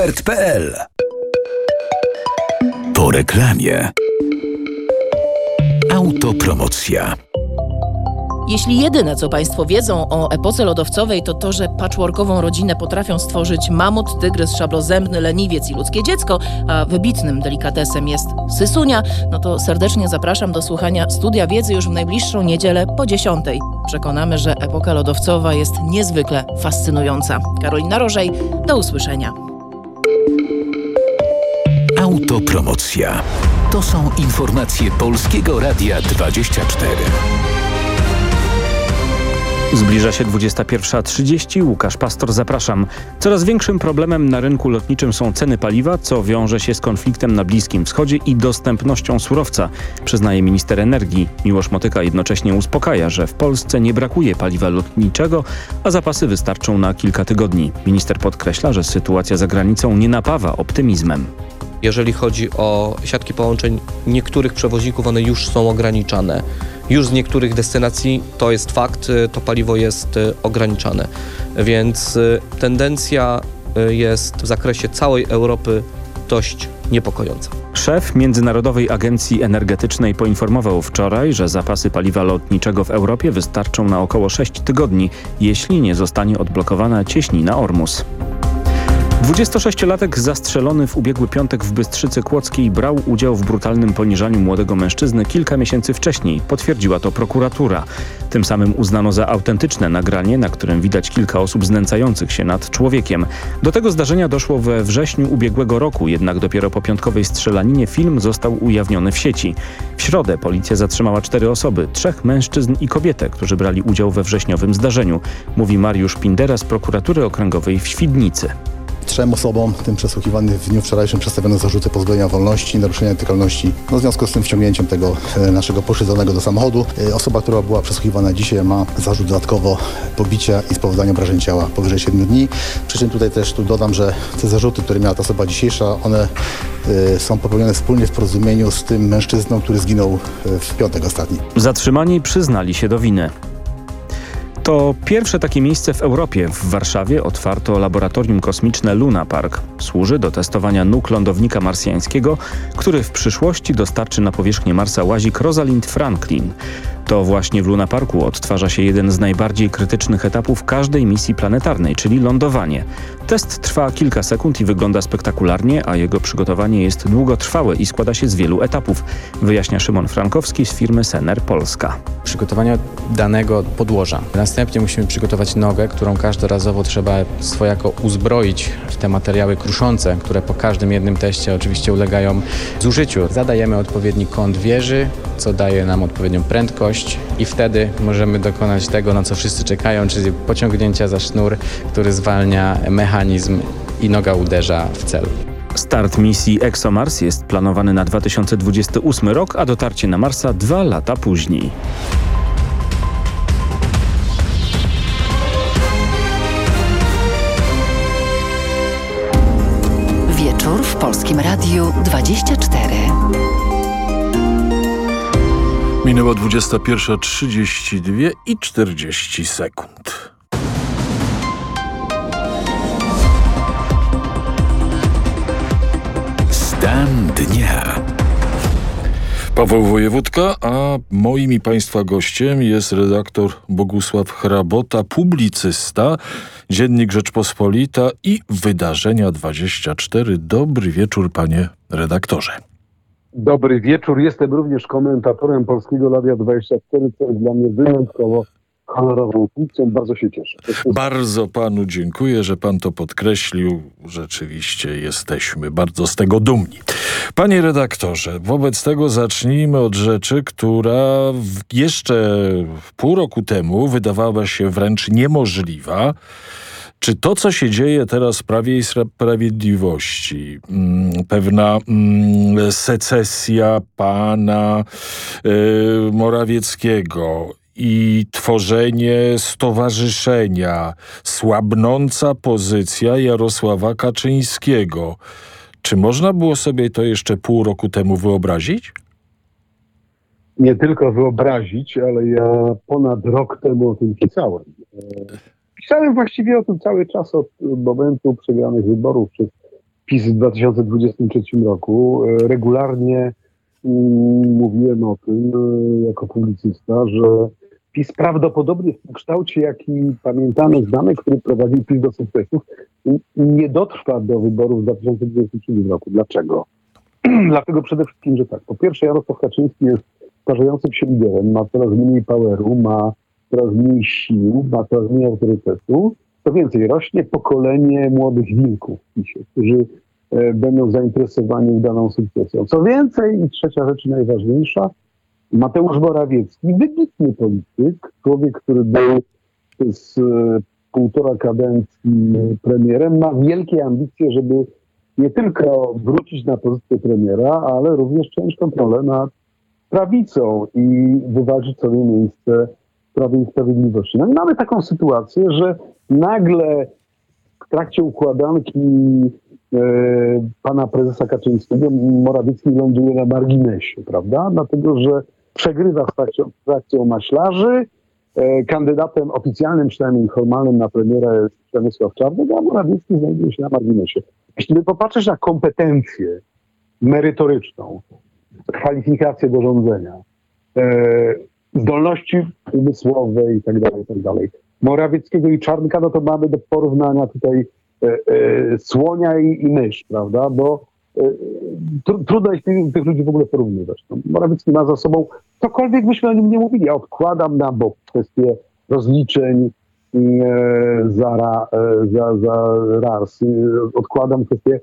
Po Po reklamie. Autopromocja. Jeśli jedyne, co Państwo wiedzą o epoce lodowcowej, to to, że patchworkową rodzinę potrafią stworzyć mamut, tygrys, szablozębny, leniwiec i ludzkie dziecko, a wybitnym delikatesem jest sysunia, no to serdecznie zapraszam do słuchania Studia Wiedzy już w najbliższą niedzielę po 10. Przekonamy, że epoka lodowcowa jest niezwykle fascynująca. Karolina Rożej, do usłyszenia. Autopromocja. To są informacje Polskiego Radia 24. Zbliża się 21.30. Łukasz Pastor, zapraszam. Coraz większym problemem na rynku lotniczym są ceny paliwa, co wiąże się z konfliktem na Bliskim Wschodzie i dostępnością surowca, przyznaje minister energii. Miłosz Motyka jednocześnie uspokaja, że w Polsce nie brakuje paliwa lotniczego, a zapasy wystarczą na kilka tygodni. Minister podkreśla, że sytuacja za granicą nie napawa optymizmem. Jeżeli chodzi o siatki połączeń niektórych przewoźników, one już są ograniczane. Już z niektórych destynacji to jest fakt, to paliwo jest ograniczane. Więc tendencja jest w zakresie całej Europy dość niepokojąca. Szef Międzynarodowej Agencji Energetycznej poinformował wczoraj, że zapasy paliwa lotniczego w Europie wystarczą na około 6 tygodni, jeśli nie zostanie odblokowana cieśnina Ormus. 26-latek zastrzelony w ubiegły piątek w Bystrzycy Kłodzkiej brał udział w brutalnym poniżaniu młodego mężczyzny kilka miesięcy wcześniej. Potwierdziła to prokuratura. Tym samym uznano za autentyczne nagranie, na którym widać kilka osób znęcających się nad człowiekiem. Do tego zdarzenia doszło we wrześniu ubiegłego roku, jednak dopiero po piątkowej strzelaninie film został ujawniony w sieci. W środę policja zatrzymała cztery osoby, trzech mężczyzn i kobietę, którzy brali udział we wrześniowym zdarzeniu, mówi Mariusz Pindera z prokuratury okręgowej w Świdnicy. Trzem osobom, tym przesłuchiwanym w dniu wczorajszym, przedstawiono zarzuty pozbawienia wolności, naruszenia etykalności. No, w związku z tym wciągnięciem tego e, naszego poszydzonego do samochodu. E, osoba, która była przesłuchiwana dzisiaj ma zarzut dodatkowo pobicia i spowodowania obrażeń ciała powyżej 7 dni. Przy czym tutaj też tu dodam, że te zarzuty, które miała ta osoba dzisiejsza, one y, są popełnione wspólnie w porozumieniu z tym mężczyzną, który zginął w piątek ostatni. Zatrzymani przyznali się do winy. To pierwsze takie miejsce w Europie. W Warszawie otwarto laboratorium kosmiczne Luna Park. Służy do testowania nóg lądownika marsjańskiego, który w przyszłości dostarczy na powierzchnię Marsa łazik Rosalind Franklin. To właśnie w Luna Parku odtwarza się jeden z najbardziej krytycznych etapów każdej misji planetarnej, czyli lądowanie. Test trwa kilka sekund i wygląda spektakularnie, a jego przygotowanie jest długotrwałe i składa się z wielu etapów, wyjaśnia Szymon Frankowski z firmy Sener Polska. Przygotowania danego podłoża. Następnie musimy przygotować nogę, którą każdorazowo trzeba swojako uzbroić w te materiały kruszące, które po każdym jednym teście oczywiście ulegają zużyciu. Zadajemy odpowiedni kąt wieży, co daje nam odpowiednią prędkość i wtedy możemy dokonać tego, na co wszyscy czekają, czyli pociągnięcia za sznur, który zwalnia mechanizm i noga uderza w cel. Start misji ExoMars jest planowany na 2028 rok, a dotarcie na Marsa dwa lata później. Wieczór w Polskim Radiu 24. Minęła 21.32 i 40 sekund. Stan dnia. Paweł Wojewódka, a moim i Państwa gościem jest redaktor Bogusław Hrabota, publicysta, Dziennik Rzeczpospolita i Wydarzenia 24. Dobry wieczór, panie redaktorze. Dobry wieczór. Jestem również komentatorem Polskiego Radia 24, co jest dla mnie wyjątkowo honorową funkcją. Bardzo się cieszę. Bardzo panu dziękuję, że pan to podkreślił. Rzeczywiście jesteśmy bardzo z tego dumni. Panie redaktorze, wobec tego zacznijmy od rzeczy, która jeszcze pół roku temu wydawała się wręcz niemożliwa. Czy to, co się dzieje teraz w Prawie i Sprawiedliwości, mm, pewna mm, secesja pana y, Morawieckiego i tworzenie stowarzyszenia, słabnąca pozycja Jarosława Kaczyńskiego. Czy można było sobie to jeszcze pół roku temu wyobrazić? Nie tylko wyobrazić, ale ja ponad rok temu o tym pisałem. Pisałem właściwie o tym cały czas od momentu przegranych wyborów przez PiS w 2023 roku. E, regularnie mm, mówiłem o tym e, jako publicysta, że PiS prawdopodobnie w tym kształcie, jaki pamiętamy z danych, który prowadził PiS do sukcesów, nie dotrwa do wyborów w 2023 roku. Dlaczego? Dlatego przede wszystkim, że tak. Po pierwsze, Jarosław Kaczyński jest starzejącym się liderem, ma coraz mniej poweru, ma coraz mniej sił, ma coraz mniej autorytetu. Co więcej, rośnie pokolenie młodych wilków w PiSie, którzy e, będą zainteresowani daną sukcesją. Co więcej, i trzecia rzecz najważniejsza, Mateusz Morawiecki, wybitny polityk, człowiek, który był z e, półtora kadencji premierem, ma wielkie ambicje, żeby nie tylko wrócić na pozycję premiera, ale również przejąć kontrolę nad prawicą i wywalczyć sobie miejsce Prawie i Sprawiedliwości. No i mamy taką sytuację, że nagle w trakcie układanki e, pana prezesa Kaczyńskiego Morawiecki ląduje na marginesie, prawda? Dlatego, że przegrywa w trakcie, w trakcie maślarzy, e, kandydatem oficjalnym, przynajmniej formalnym na premiera jest Przemysław Czarnek, a Morawiecki znajduje się na marginesie. Jeśli by popatrzeć na kompetencję merytoryczną, kwalifikacje do rządzenia, e, zdolności umysłowe i tak dalej, i tak dalej. Morawieckiego i Czarnka, no to mamy do porównania tutaj e, e, słonia i, i mysz, prawda? Bo e, tr trudno jest tych, tych, ludzi w ogóle porównywać. No, Morawiecki ma za sobą, cokolwiek byśmy o nim nie mówili, ja odkładam na bok kwestię rozliczeń e, za, ra, e, za, za RARS, odkładam kwestie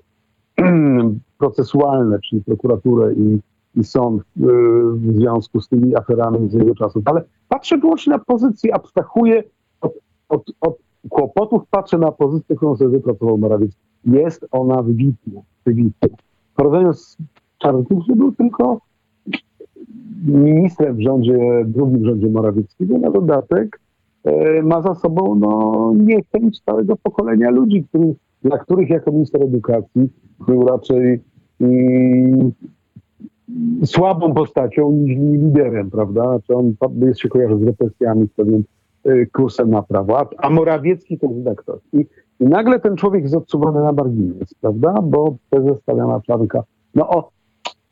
procesualne, czyli prokuraturę i i sąd y, w związku z tymi aferami z jego czasów. Ale patrzę wyłącznie na pozycję, abstrahuję od, od, od kłopotów, patrzę na pozycję, którą sobie wypracował Morawiecki. Jest ona wybitna, wybitna. W porównaniu z Czarnkiem, był tylko ministrem w rządzie, drugim rządzie Morawieckiego, na dodatek e, ma za sobą no, niechęć całego pokolenia ludzi, który, dla których jako minister edukacji był raczej mm, słabą postacią niż liderem, prawda? Znaczy on jest się kojarzy z represjami, z pewnym y, kursem na prawo. A, a Morawiecki to jest redaktor. I, I nagle ten człowiek jest odsuwany na margines, prawda? Bo prezes stawiana czarnka. No o,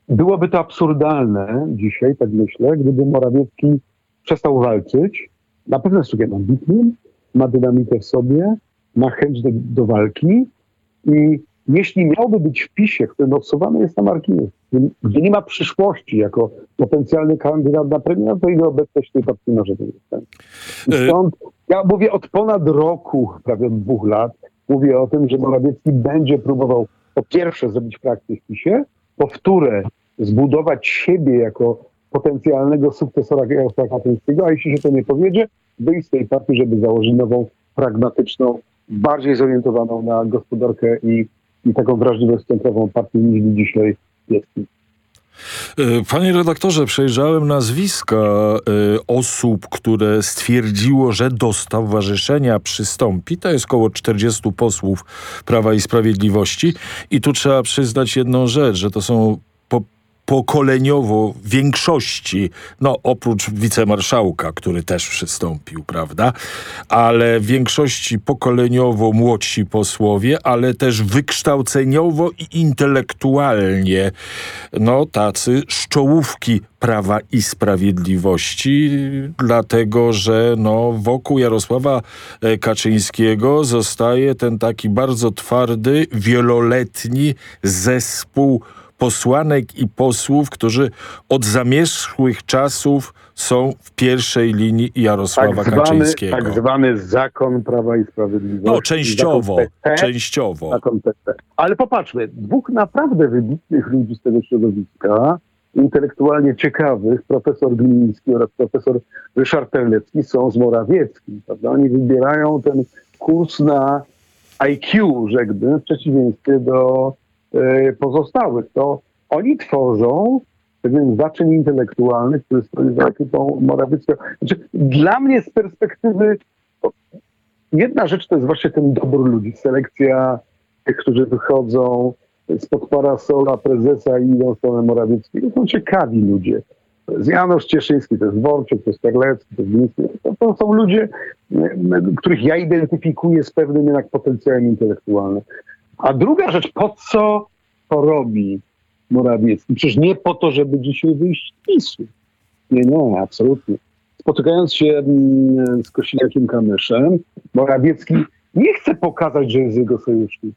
byłoby to absurdalne dzisiaj, tak myślę, gdyby Morawiecki przestał walczyć. Na pewno jest człowiekiem ambitnym, ma dynamikę w sobie, ma chęć do, do walki i jeśli miałby być w PiSie, który nocowany jest na marginesie, gdzie nie ma przyszłości jako potencjalny kandydat na premiera, to jego obecność w tej partii może nie wystąpić. Stąd ja mówię od ponad roku, prawie od dwóch lat, mówię o tym, że Morawiecki będzie próbował po pierwsze zrobić praktykę w PiSie, po wtóre zbudować siebie jako potencjalnego sukcesora Jarosława Kaczyńskiego, a jeśli się to nie powiedzie, wyjść z tej partii, żeby założyć nową, pragmatyczną, bardziej zorientowaną na gospodarkę i i taką wrażliwość centrową partii niż dzisiaj jest. Panie redaktorze, przejrzałem nazwiska e, osób, które stwierdziło, że do stowarzyszenia przystąpi. To jest około 40 posłów Prawa i Sprawiedliwości. I tu trzeba przyznać jedną rzecz, że to są pokoleniowo większości, no oprócz wicemarszałka, który też przystąpił, prawda, ale większości pokoleniowo młodsi posłowie, ale też wykształceniowo i intelektualnie, no tacy szczołówki Prawa i Sprawiedliwości, dlatego że no, wokół Jarosława e, Kaczyńskiego zostaje ten taki bardzo twardy, wieloletni zespół posłanek i posłów, którzy od zamierzchłych czasów są w pierwszej linii Jarosława tak zwany, Kaczyńskiego. Tak zwany zakon Prawa i Sprawiedliwości. No, częściowo, zakon częściowo. Zakon Ale popatrzmy, dwóch naprawdę wybitnych ludzi z tego środowiska, intelektualnie ciekawych, profesor Gliński oraz profesor Ryszard Terlecki są z Morawieckim. Prawda? Oni wybierają ten kurs na IQ, rzekłbym, w przeciwieństwie do pozostałych, to oni tworzą pewien zaczyn intelektualny, który stoi za ekipą Morawieckiego. Znaczy, dla mnie z perspektywy jedna rzecz to jest właśnie ten dobór ludzi, selekcja tych, którzy wychodzą spod parasola prezesa i idą w stronę Morawieckiego. To są ciekawi ludzie. Jest Janusz Cieszyński, to jest Dworczyk, to jest Terlecki, to jest. To, to są ludzie, których ja identyfikuję z pewnym jednak potencjałem intelektualnym. A druga rzecz, po co to robi Morawiecki? Przecież nie po to, żeby dzisiaj wyjść z PiSu. Nie, nie, absolutnie. Spotykając się mm, z Kosiniakiem Kamyszem, Morawiecki nie chce pokazać, że jest jego sojusznik.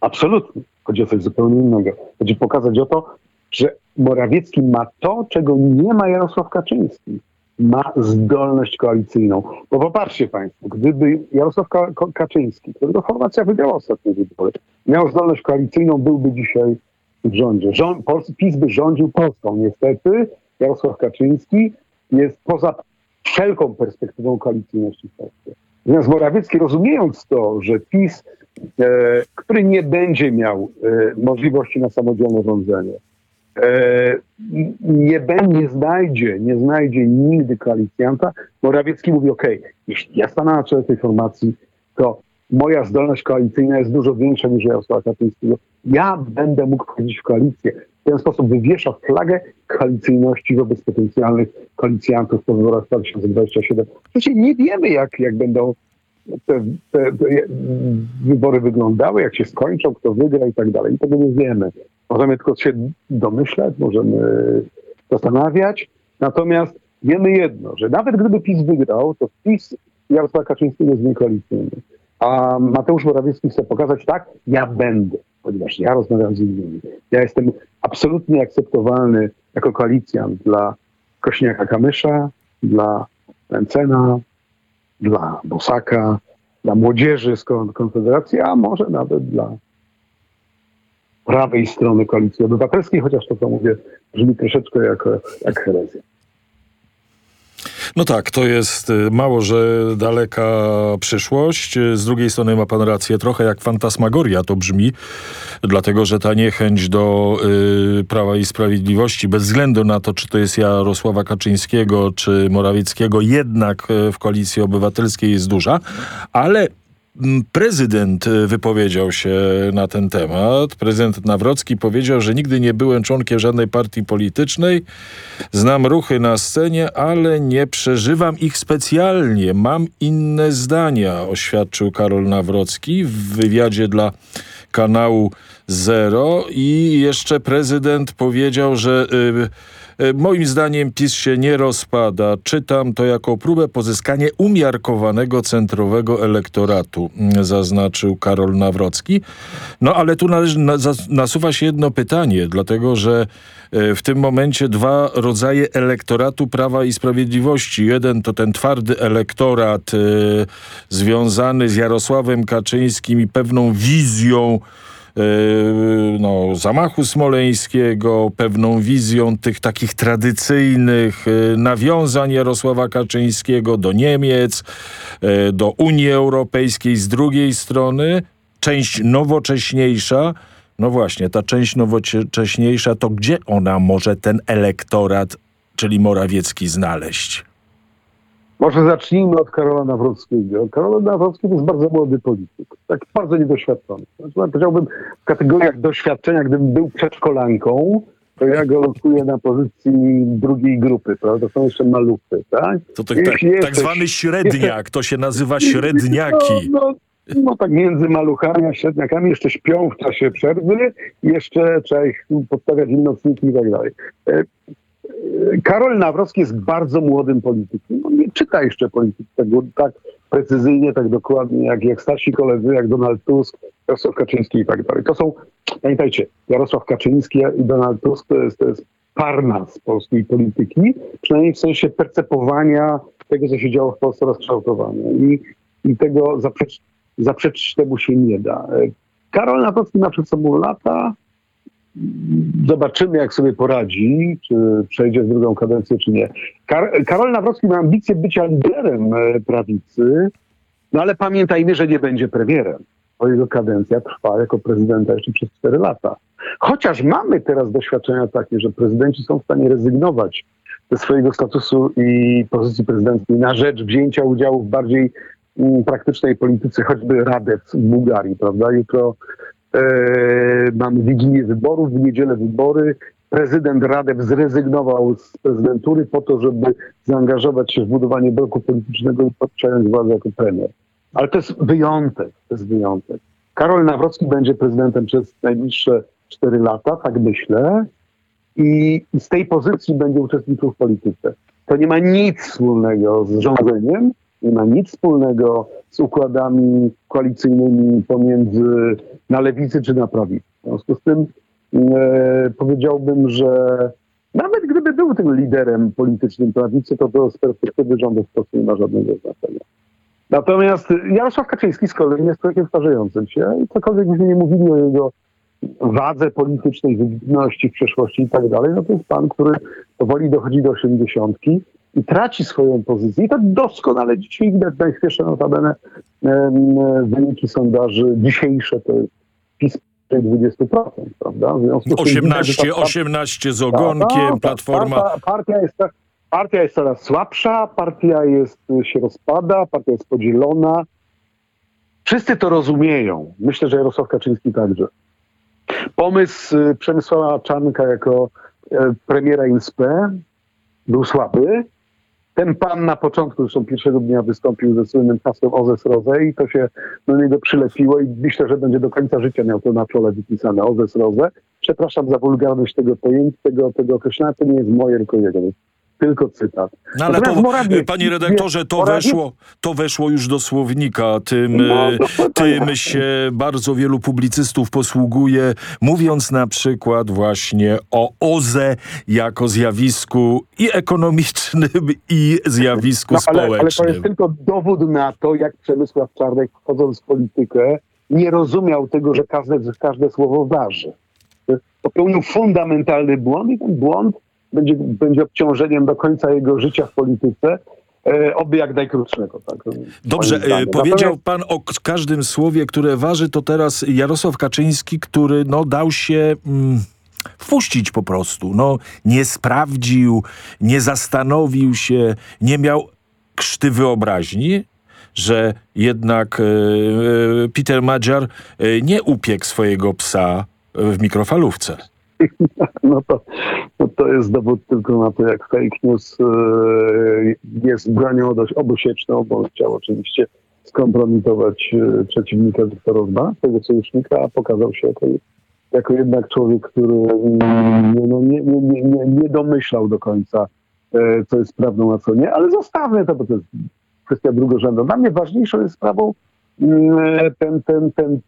Absolutnie. Chodzi o coś zupełnie innego. Chodzi pokazać o to, że Morawiecki ma to, czego nie ma Jarosław Kaczyński. Ma zdolność koalicyjną. Bo popatrzcie Państwo, gdyby Jarosław Kaczyński, którego formacja wygrała ostatnie wybory, miał zdolność koalicyjną, byłby dzisiaj w rządzie. Rząd, PiS by rządził Polską. Niestety Jarosław Kaczyński jest poza wszelką perspektywą koalicyjności w Polsce. Natomiast Morawiecki, rozumiejąc to, że PiS, e, który nie będzie miał e, możliwości na samodzielne rządzenie, nie, nie znajdzie, nie znajdzie nigdy koalicjanta, Morawiecki mówi, ok, jeśli ja stanę na czele tej formacji, to moja zdolność koalicyjna jest dużo większa niż Jarosława Kaczyńskiego. Ja będę mógł wchodzić w koalicję. W ten sposób wywiesza flagę koalicyjności wobec potencjalnych koalicjantów po wyborach 2027. Przecież nie wiemy, jak, jak będą te, te, te, wybory wyglądały, jak się skończą, kto wygra i tak dalej. I tego nie wiemy. Możemy tylko się domyślać, możemy zastanawiać. Natomiast wiemy jedno, że nawet gdyby PiS wygrał, to PiS Jarosława Kaczyńskiego jest niekoalicyjny. A Mateusz Morawiecki chce pokazać, tak, ja będę, ponieważ ja rozmawiam z innymi. Ja jestem absolutnie akceptowalny jako koalicjant dla Kośniaka Kamysza, dla Mencena, dla Bosaka, dla młodzieży z Konfederacji, a może nawet dla prawej strony Koalicji Obywatelskiej, chociaż to, co mówię, brzmi troszeczkę jako, jak herezja. No tak, to jest y, mało, że daleka przyszłość. Z drugiej strony ma pan rację, trochę jak fantasmagoria to brzmi, dlatego że ta niechęć do y, Prawa i Sprawiedliwości, bez względu na to, czy to jest Jarosława Kaczyńskiego, czy Morawieckiego, jednak y, w Koalicji Obywatelskiej jest duża, ale Prezydent e, wypowiedział się na ten temat. Prezydent Nawrocki powiedział, że nigdy nie byłem członkiem żadnej partii politycznej. Znam ruchy na scenie, ale nie przeżywam ich specjalnie. Mam inne zdania, oświadczył Karol Nawrocki w wywiadzie dla kanału Zero. I jeszcze prezydent powiedział, że... Yy, moim zdaniem PiS się nie rozpada. Czytam to jako próbę pozyskania umiarkowanego centrowego elektoratu, mm, zaznaczył Karol Nawrocki. No ale tu należy, nasuwa się jedno pytanie, dlatego że e, w tym momencie dwa rodzaje elektoratu Prawa i Sprawiedliwości. Jeden to ten twardy elektorat y, związany z Jarosławem Kaczyńskim i pewną wizją no, zamachu smoleńskiego, pewną wizją tych takich tradycyjnych yy, nawiązań Jarosława Kaczyńskiego do Niemiec, yy, do Unii Europejskiej z drugiej strony, część nowocześniejsza, no właśnie, ta część nowocześniejsza, to gdzie ona może ten elektorat, czyli Morawiecki znaleźć? Może zacznijmy od Karola Nawrockiego. Karol Nawrocki to jest bardzo młody polityk, tak bardzo niedoświadczony. Znaczy, powiedziałbym w kategoriach doświadczenia, gdybym był przedszkolanką, to ja go lokuję na pozycji drugiej grupy, prawda? To są jeszcze maluchy, tak? To tak, tak, tak zwany średniak, to się nazywa średniaki. No, no, no tak między maluchami a średniakami jeszcze śpią w czasie przerwy, jeszcze trzeba ich podstawiać im nocniki i tak dalej. Karol Nawrocki jest bardzo młodym politykiem. On nie czyta jeszcze polityki tego tak precyzyjnie, tak dokładnie, jak, jak starsi koledzy, jak Donald Tusk, Jarosław Kaczyński i tak dalej. To są, pamiętajcie, Jarosław Kaczyński i Donald Tusk to jest, to jest polskiej polityki, przynajmniej w sensie percepowania tego, co się działo w Polsce, rozkształtowania. I, i tego zaprzeczyć, zaprzeczyć temu się nie da. Karol Nawrocki ma przed sobą lata, Zobaczymy, jak sobie poradzi, czy przejdzie w drugą kadencję, czy nie. Kar Karol Nawrocki ma ambicje bycia liderem e, prawicy, no ale pamiętajmy, że nie będzie premierem, bo jego kadencja trwa jako prezydenta jeszcze przez 4 lata. Chociaż mamy teraz doświadczenia takie, że prezydenci są w stanie rezygnować ze swojego statusu i pozycji prezydenckiej na rzecz wzięcia udziału w bardziej mm, praktycznej polityce, choćby Radec w Bułgarii, prawda? Jutro mamy Wigilię wyborów, w niedzielę wybory. Prezydent Radew zrezygnował z prezydentury po to, żeby zaangażować się w budowanie bloku politycznego i przejąć władzę jako premier. Ale to jest wyjątek, to jest wyjątek. Karol Nawrocki będzie prezydentem przez najbliższe 4 lata, tak myślę, i z tej pozycji będzie uczestniczył w polityce. To nie ma nic wspólnego z rządzeniem, nie ma nic wspólnego z układami koalicyjnymi pomiędzy na lewicy czy na prawicy. W związku z tym e, powiedziałbym, że nawet gdyby był tym liderem politycznym prawicy, to, to z perspektywy rządu w Polsce nie ma żadnego znaczenia. Natomiast Jarosław Kaczyński z kolei jest człowiekiem starzejącym się i cokolwiek byśmy nie mówili o jego wadze politycznej, wybitności w przeszłości i tak dalej, no to jest pan, który powoli dochodzi do osiemdziesiątki traci swoją pozycję. I to doskonale dzisiaj widać. Najświeższe notabene wyniki sondaży dzisiejsze to jest PiS 20%, prawda? W związku 18, widać, 18 z ogonkiem, ta, ta, Platforma... Partia, partia, jest, partia jest coraz słabsza, partia jest, się rozpada, partia jest podzielona. Wszyscy to rozumieją. Myślę, że Jarosław Kaczyński także. Pomysł y, Przemysława Czarnka jako e, premiera INSPE był słaby. Ten pan na początku, zresztą pierwszego dnia wystąpił ze słynnym hasłem Ozes Roze i to się do niego przylepiło i myślę, że będzie do końca życia miał to na czole wypisane Ozes Roze. Przepraszam za wulgarność tego pojęcia, tego, tego określenia, to nie jest moje, tylko jego tylko cytat. No ale to, panie redaktorze, to weszło, to weszło już do słownika. Tym, no, e, tym się bardzo wielu publicystów posługuje, mówiąc na przykład właśnie o OZE jako zjawisku i ekonomicznym, i zjawisku no, ale, społecznym. Ale to jest tylko dowód na to, jak Przemysław Czarnek wchodząc w politykę nie rozumiał tego, że każde, każde słowo waży. Popełnił fundamentalny błąd i ten błąd będzie, będzie obciążeniem do końca jego życia w polityce. E, oby jak najkrótszego. Tak, Dobrze, e, powiedział pan o każdym słowie, które waży, to teraz Jarosław Kaczyński, który no, dał się... Mm, wpuścić po prostu. No, nie sprawdził, nie zastanowił się, nie miał krzty wyobraźni, że jednak e, Peter Madziar nie upiekł swojego psa w mikrofalówce. no to, no to jest dowód tylko na to, jak fake news e, jest bronią dość obusieczną, bo chciał oczywiście skompromitować e, przeciwnika Wiktora Orbana, swojego sojusznika, a pokazał się jako, jako jednak człowiek, który no, nie, nie, nie, nie, nie domyślał do końca, e, co jest prawdą, a co nie, ale zostawmy to, bo to jest kwestia drugorzędna. Dla mnie ważniejszą jest sprawą mm, ten, ten, ten,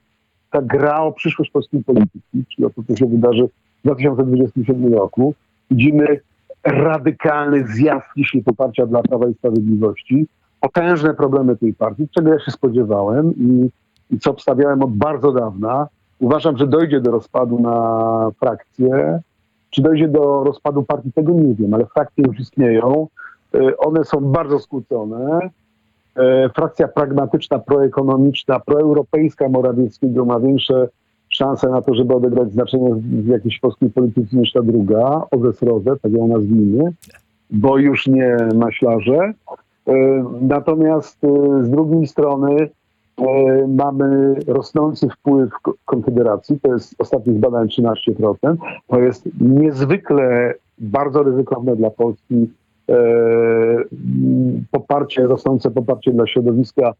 ta gra o przyszłość polskiej polityki, czyli o to, co się wydarzy w 2027 roku. Widzimy radykalny zjazd jeśli poparcia dla Prawa i Sprawiedliwości, potężne problemy tej partii, czego ja się spodziewałem i, i co obstawiałem od bardzo dawna. Uważam, że dojdzie do rozpadu na frakcje. Czy dojdzie do rozpadu partii, tego nie wiem, ale frakcje już istnieją. E, one są bardzo skłócone. E, frakcja pragmatyczna, proekonomiczna, proeuropejska Morawieckiego ma większe szansę na to, żeby odegrać znaczenie w jakiejś polskiej polityce niż ta druga, Ozesroze, tak ją nazwijmy, bo już nie maślarze. E, natomiast e, z drugiej strony e, mamy rosnący wpływ Konfederacji, to jest ostatnich badań 13%. To jest niezwykle bardzo ryzykowne dla Polski poparcie, rosnące poparcie dla środowiska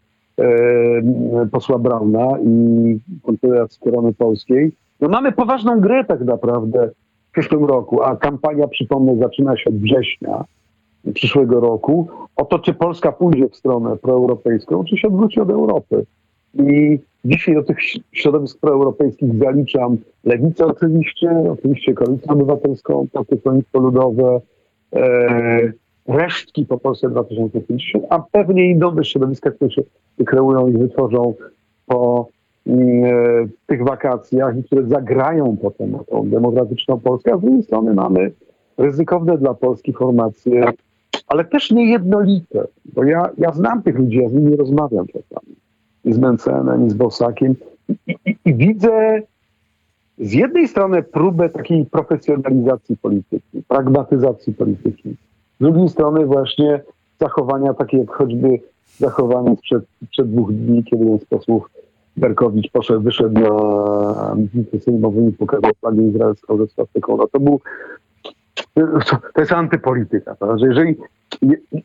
posła Brauna i Konfederacji Korony Polskiej. No mamy poważną grę tak naprawdę w przyszłym roku, a kampania, przypomnę, zaczyna się od września przyszłego roku. O to, czy Polska pójdzie w stronę proeuropejską, czy się odwróci od Europy. I dzisiaj do tych środowisk proeuropejskich zaliczam Lewicę oczywiście, oczywiście Koalicję Obywatelską, Polskie Stronnictwo Ludowe, e, resztki po Polsce 2050, a pewnie i nowe środowiska, które się wykreują i wytworzą po mm, e, tych wakacjach i które zagrają potem na tą demokratyczną Polskę, a z drugiej strony mamy ryzykowne dla Polski formacje, ale też niejednolite, bo ja, ja znam tych ludzi, ja z nimi rozmawiam czasami, i z Mencenem, i z Bosakiem. I, i, i widzę z jednej strony próbę takiej profesjonalizacji polityki, pragmatyzacji polityki, z drugiej strony właśnie zachowania takie jak choćby zachowanie sprzed, sprzed dwóch dni, kiedy jeden z posłów Berkowicz poszedł, wyszedł na mównicę sejmową i pokazał flagę izraelską ze swastyką. No to był to jest antypolityka. To, że jeżeli,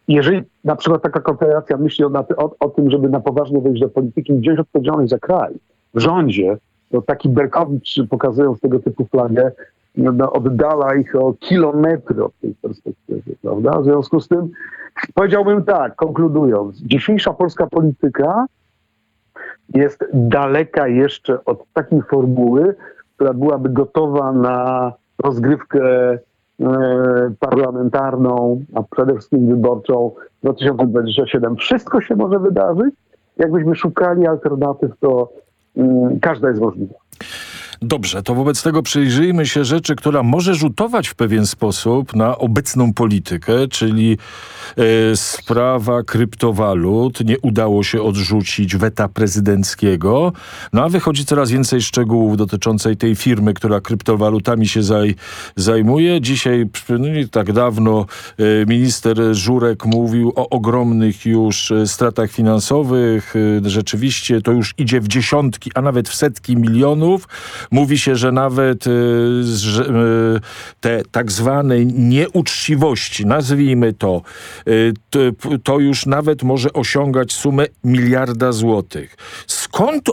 jeżeli na przykład taka konfederacja myśli o, o, o, tym, żeby na poważnie wejść do polityki i wziąć odpowiedzialność za kraj, w rządzie, to taki Berkowicz pokazując tego typu flagę, no, no, oddala ich o kilometry od tej perspektywy, prawda? W związku z tym powiedziałbym tak, konkludując, dzisiejsza polska polityka jest daleka jeszcze od takiej formuły, która byłaby gotowa na rozgrywkę e, parlamentarną, a przede wszystkim wyborczą 2027. Wszystko się może wydarzyć. Jakbyśmy szukali alternatyw, to mm, każda jest możliwa. Dobrze, to wobec tego przyjrzyjmy się rzeczy, która może rzutować w pewien sposób na obecną politykę, czyli e, sprawa kryptowalut. Nie udało się odrzucić weta prezydenckiego, no a wychodzi coraz więcej szczegółów dotyczącej tej firmy, która kryptowalutami się zaj, zajmuje. Dzisiaj, no nie tak dawno, e, minister Żurek mówił o ogromnych już e, stratach finansowych. E, rzeczywiście to już idzie w dziesiątki, a nawet w setki milionów. Mówi się, że nawet y, że, y, te tak zwane nieuczciwości, nazwijmy to, y, to, to już nawet może osiągać sumę miliarda złotych. Skąd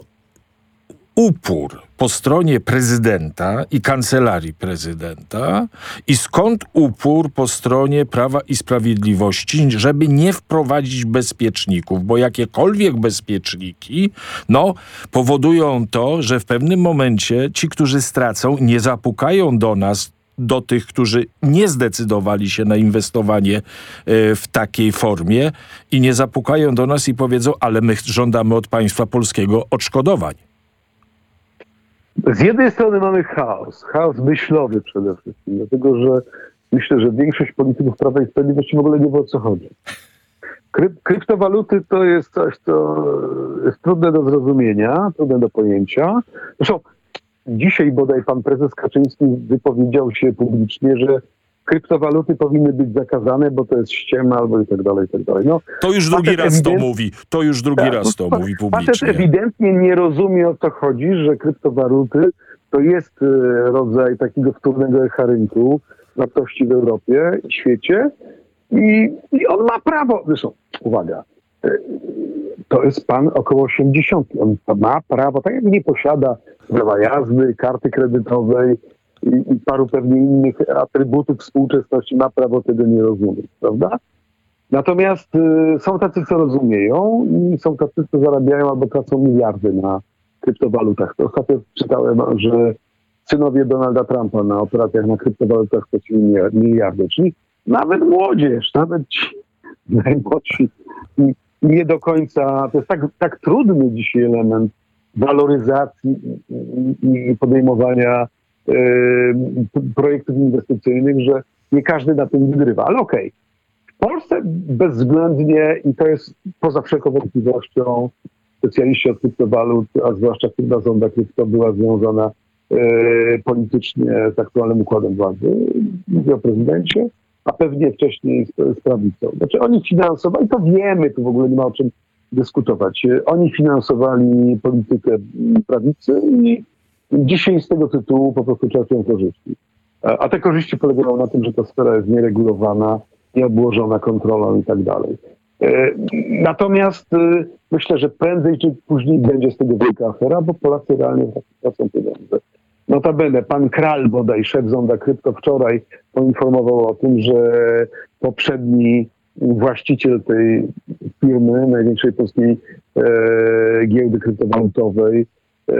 upór po stronie prezydenta i kancelarii prezydenta i skąd upór po stronie Prawa i Sprawiedliwości, żeby nie wprowadzić bezpieczników, bo jakiekolwiek bezpieczniki, no, powodują to, że w pewnym momencie ci, którzy stracą, nie zapukają do nas, do tych, którzy nie zdecydowali się na inwestowanie e, w takiej formie i nie zapukają do nas i powiedzą, ale my żądamy od państwa polskiego odszkodowań. Z jednej strony mamy chaos, chaos myślowy przede wszystkim, dlatego że myślę, że większość polityków Prawa i Sprawiedliwości w ogóle nie wie o co chodzi. Kry kryptowaluty to jest coś, co jest trudne do zrozumienia, trudne do pojęcia. Zresztą dzisiaj bodaj pan prezes Kaczyński wypowiedział się publicznie, że kryptowaluty powinny być zakazane, bo to jest ściema albo i tak dalej, i tak dalej. No, to już drugi raz to mówi, to już drugi tak, raz to mówi publicznie. Facet ewidentnie nie rozumie o co chodzi, że kryptowaluty to jest e, rodzaj takiego wtórnego echa rynku wartości w Europie i świecie i, i on ma prawo, zresztą, uwaga, e, to jest pan około 80. On ma prawo, tak jak nie posiada prawa jazdy, karty kredytowej, i, i paru pewnie innych atrybutów współczesności ma prawo tego nie rozumieć, prawda? Natomiast y, są tacy, co rozumieją i są tacy, co zarabiają albo tracą miliardy na kryptowalutach. To ostatnio czytałem, że synowie Donalda Trumpa na operacjach na kryptowalutach stracili miliardy. Czyli nawet młodzież, nawet ci najmłodsi nie do końca, to jest tak, tak trudny dzisiaj element waloryzacji i podejmowania projektów inwestycyjnych, że nie każdy na tym wygrywa. Ale okej, okay. w Polsce bezwzględnie, i to jest poza wszelką wątpliwością, specjaliści od kryptowalut, a zwłaszcza firma Zonda Krypto była związana e, politycznie z aktualnym układem władzy. Mówię o prezydencie, a pewnie wcześniej z, z prawicą. Znaczy oni finansowali, to wiemy, tu w ogóle nie ma o czym dyskutować. Oni finansowali politykę prawicy i Dzisiaj z tego tytułu po prostu czerpią korzyści. A te korzyści polegają na tym, że ta sfera jest nieregulowana, nieobłożona kontrolą i tak dalej. E, natomiast e, myślę, że prędzej czy później będzie z tego wielka afera, bo Polacy realnie tracą pieniądze. Notabene, pan Kral bodaj, szef Zonda Krypto wczoraj poinformował o tym, że poprzedni właściciel tej firmy, największej polskiej e, giełdy kryptowalutowej, e,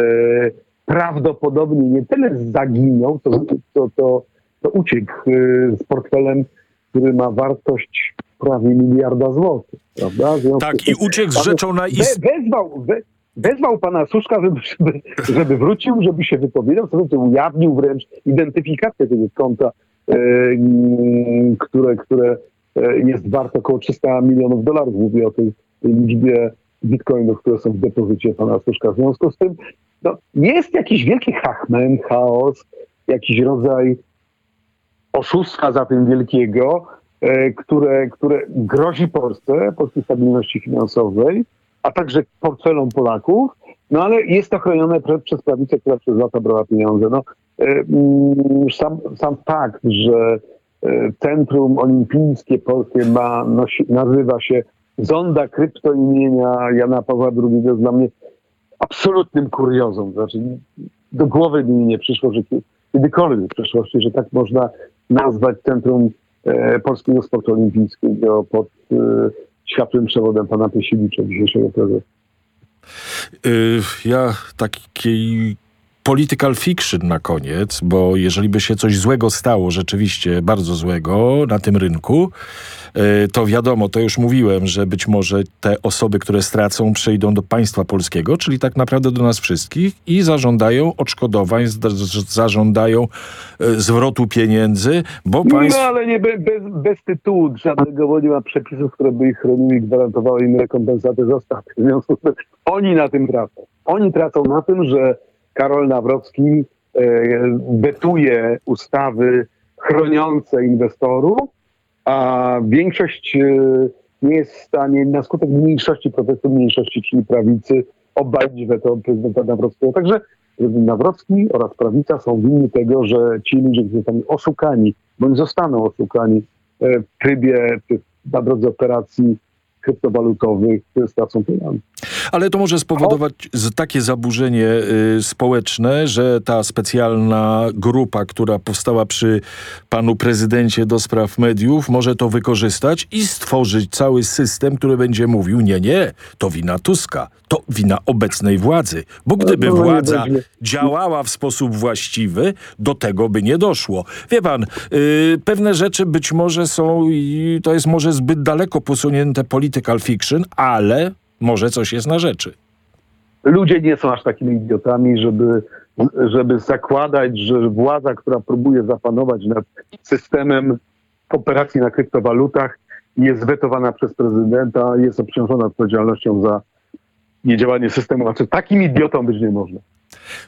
prawdopodobnie nie tyle zaginął, to, to, to, to uciekł y, z portfelem, który ma wartość prawie miliarda złotych, prawda? Tak, i uciekł z rzeczą na istotę. Wezwał, we, wezwał pana Suszka, żeby, żeby, żeby wrócił, żeby się wypowiedział, znaczy ujawnił wręcz identyfikację tego konta, e, które, które e, jest warte około 300 milionów dolarów. Mówię o tej, tej liczbie bitcoinów, które są w depozycie pana Suszka. W związku z tym no, jest jakiś wielki hachmen, chaos, jakiś rodzaj oszustwa za tym wielkiego, e, które, które grozi Polsce, polskiej stabilności finansowej, a także portfelom Polaków, no ale jest to chronione pre, przez prawicę, która przez lata brała pieniądze. No, e, mm, sam, sam fakt, że e, Centrum Olimpijskie Polskie ma, nosi, nazywa się Zonda Krypto imienia Jana Pawła II jest dla mnie absolutnym kuriozum. Znaczy, do głowy mi nie przyszło, że kiedykolwiek w przeszłości, że tak można nazwać Centrum e, Polskiego Sportu Olimpijskiego pod e, światłym przewodem pana Pysiewicza, dzisiejszego prezesa. Y, ja takiej political fiction na koniec, bo jeżeli by się coś złego stało, rzeczywiście bardzo złego na tym rynku, E, to wiadomo, to już mówiłem, że być może te osoby, które stracą, przejdą do państwa polskiego, czyli tak naprawdę do nas wszystkich i zażądają odszkodowań, zażądają e, zwrotu pieniędzy, bo państwo... No ale nie bez, bez tytułu żadnego, bo nie ma przepisów, które by ich chroniły i gwarantowały im rekompensaty za straty. W związku z tym oni na tym tracą. Oni tracą na tym, że Karol Nawrocki e, betuje ustawy chroniące inwestorów, a większość e, nie jest w stanie na skutek mniejszości protestu mniejszości, czyli prawicy, obalić weto prezydenta Nawrockiego. Także prezydent Nawrocki oraz prawica są winni tego, że ci ludzie, zostaną oszukani, bądź zostaną oszukani e, w trybie na drodze operacji kryptowalutowych stracą pieniądze. Ale to może spowodować takie zaburzenie y, społeczne, że ta specjalna grupa, która powstała przy panu prezydencie do spraw mediów, może to wykorzystać i stworzyć cały system, który będzie mówił, nie, nie, to wina Tuska, to wina obecnej władzy. Bo gdyby no, no władza działała w sposób właściwy, do tego by nie doszło. Wie pan, y, pewne rzeczy być może są, i to jest może zbyt daleko posunięte political fiction, ale może coś jest na rzeczy. Ludzie nie są aż takimi idiotami, żeby, żeby zakładać, że władza, która próbuje zapanować nad systemem operacji na kryptowalutach, jest wetowana przez prezydenta, jest obciążona odpowiedzialnością za niedziałanie systemu. Znaczy, takim idiotą być nie można.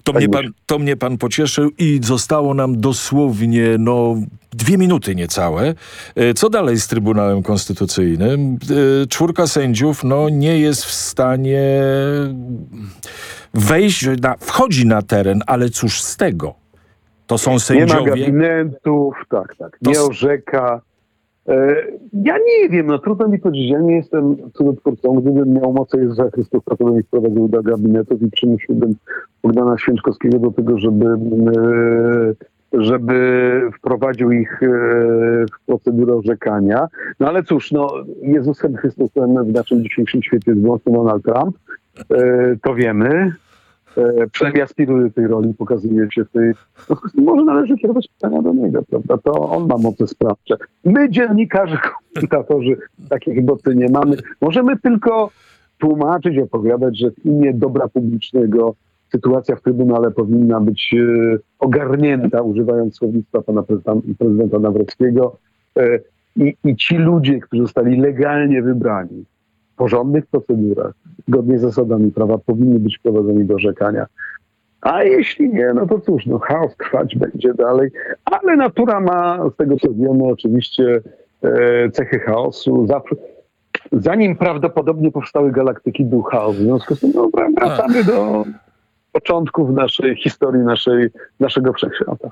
To mnie, pan, to mnie pan pocieszył i zostało nam dosłownie no, dwie minuty niecałe. E, co dalej z Trybunałem Konstytucyjnym? E, czwórka sędziów no, nie jest w stanie wejść, na, wchodzi na teren, ale cóż z tego? To są sędziowie... Nie ma gabinetów, tak, tak. Nie orzeka, ja nie wiem, no trudno mi powiedzieć, ja nie jestem cudotwórcą. Gdybym miał moce Jezusa Chrystusa, to bym ich do gabinetów i przymusiłbym Bogdana Święczkowskiego do tego, żeby, e, żeby wprowadził ich e, w procedurę orzekania. No ale cóż, no Jezusem Chrystusem w naszym dzisiejszym świecie jest Donald Trump. To wiemy. E, przynajmniej aspiruje tej roli, pokazuje się w tej... No, może należy kierować pytania do niego, prawda? To on ma moce sprawcze. My, dziennikarze, komentatorzy, takich mocy nie mamy. Możemy tylko tłumaczyć, opowiadać, że w imię dobra publicznego sytuacja w Trybunale powinna być e, ogarnięta, używając słownictwa pana prezydenta, prezydenta Nawrockiego. E, I, I ci ludzie, którzy zostali legalnie wybrani, porządnych procedurach, zgodnie z zasadami prawa, powinni być prowadzeni do orzekania. A jeśli nie, no to cóż, no chaos trwać będzie dalej, ale natura ma, z tego co wiemy, oczywiście e, cechy chaosu. Zanim prawdopodobnie powstały galaktyki, był chaos. W związku z tym no, wracamy do początków naszej historii, naszej, naszego wszechświata.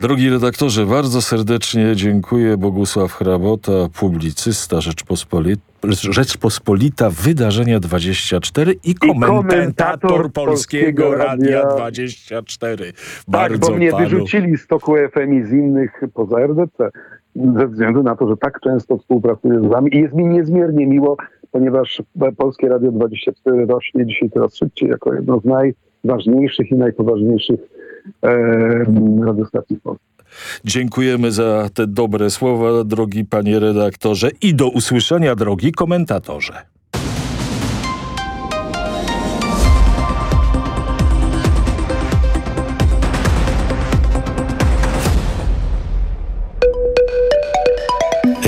Drogi redaktorze, bardzo serdecznie dziękuję. Bogusław Hrabota, publicysta Rzeczpospolita, Rzeczpospolita Wydarzenia 24 i komentator, I komentator Polskiego Radia 24. Bardzo tak, bo mnie panu... wyrzucili z toku FM i z innych poza RDC ze względu na to, że tak często współpracuję z wami i jest mi niezmiernie miło, ponieważ Polskie Radio 24 rośnie dzisiaj coraz szybciej jako jedno z najważniejszych i najpoważniejszych radiostacji Polskiej. Dziękujemy za te dobre słowa, drogi panie redaktorze i do usłyszenia, drogi komentatorze.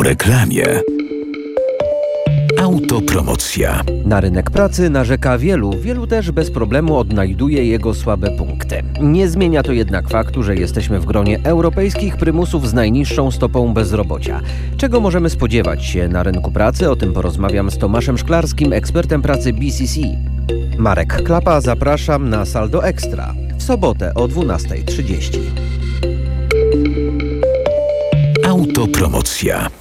po reklamie. Autopromocja. Na rynek pracy narzeka wielu, wielu też bez problemu odnajduje jego słabe punkty. Nie zmienia to jednak faktu, że jesteśmy w gronie europejskich prymusów z najniższą stopą bezrobocia. Czego możemy spodziewać się na rynku pracy? O tym porozmawiam z Tomaszem Szklarskim, ekspertem pracy BCC. Marek Klapa, zapraszam na Saldo Ekstra w sobotę o 12.30. Autopromocja.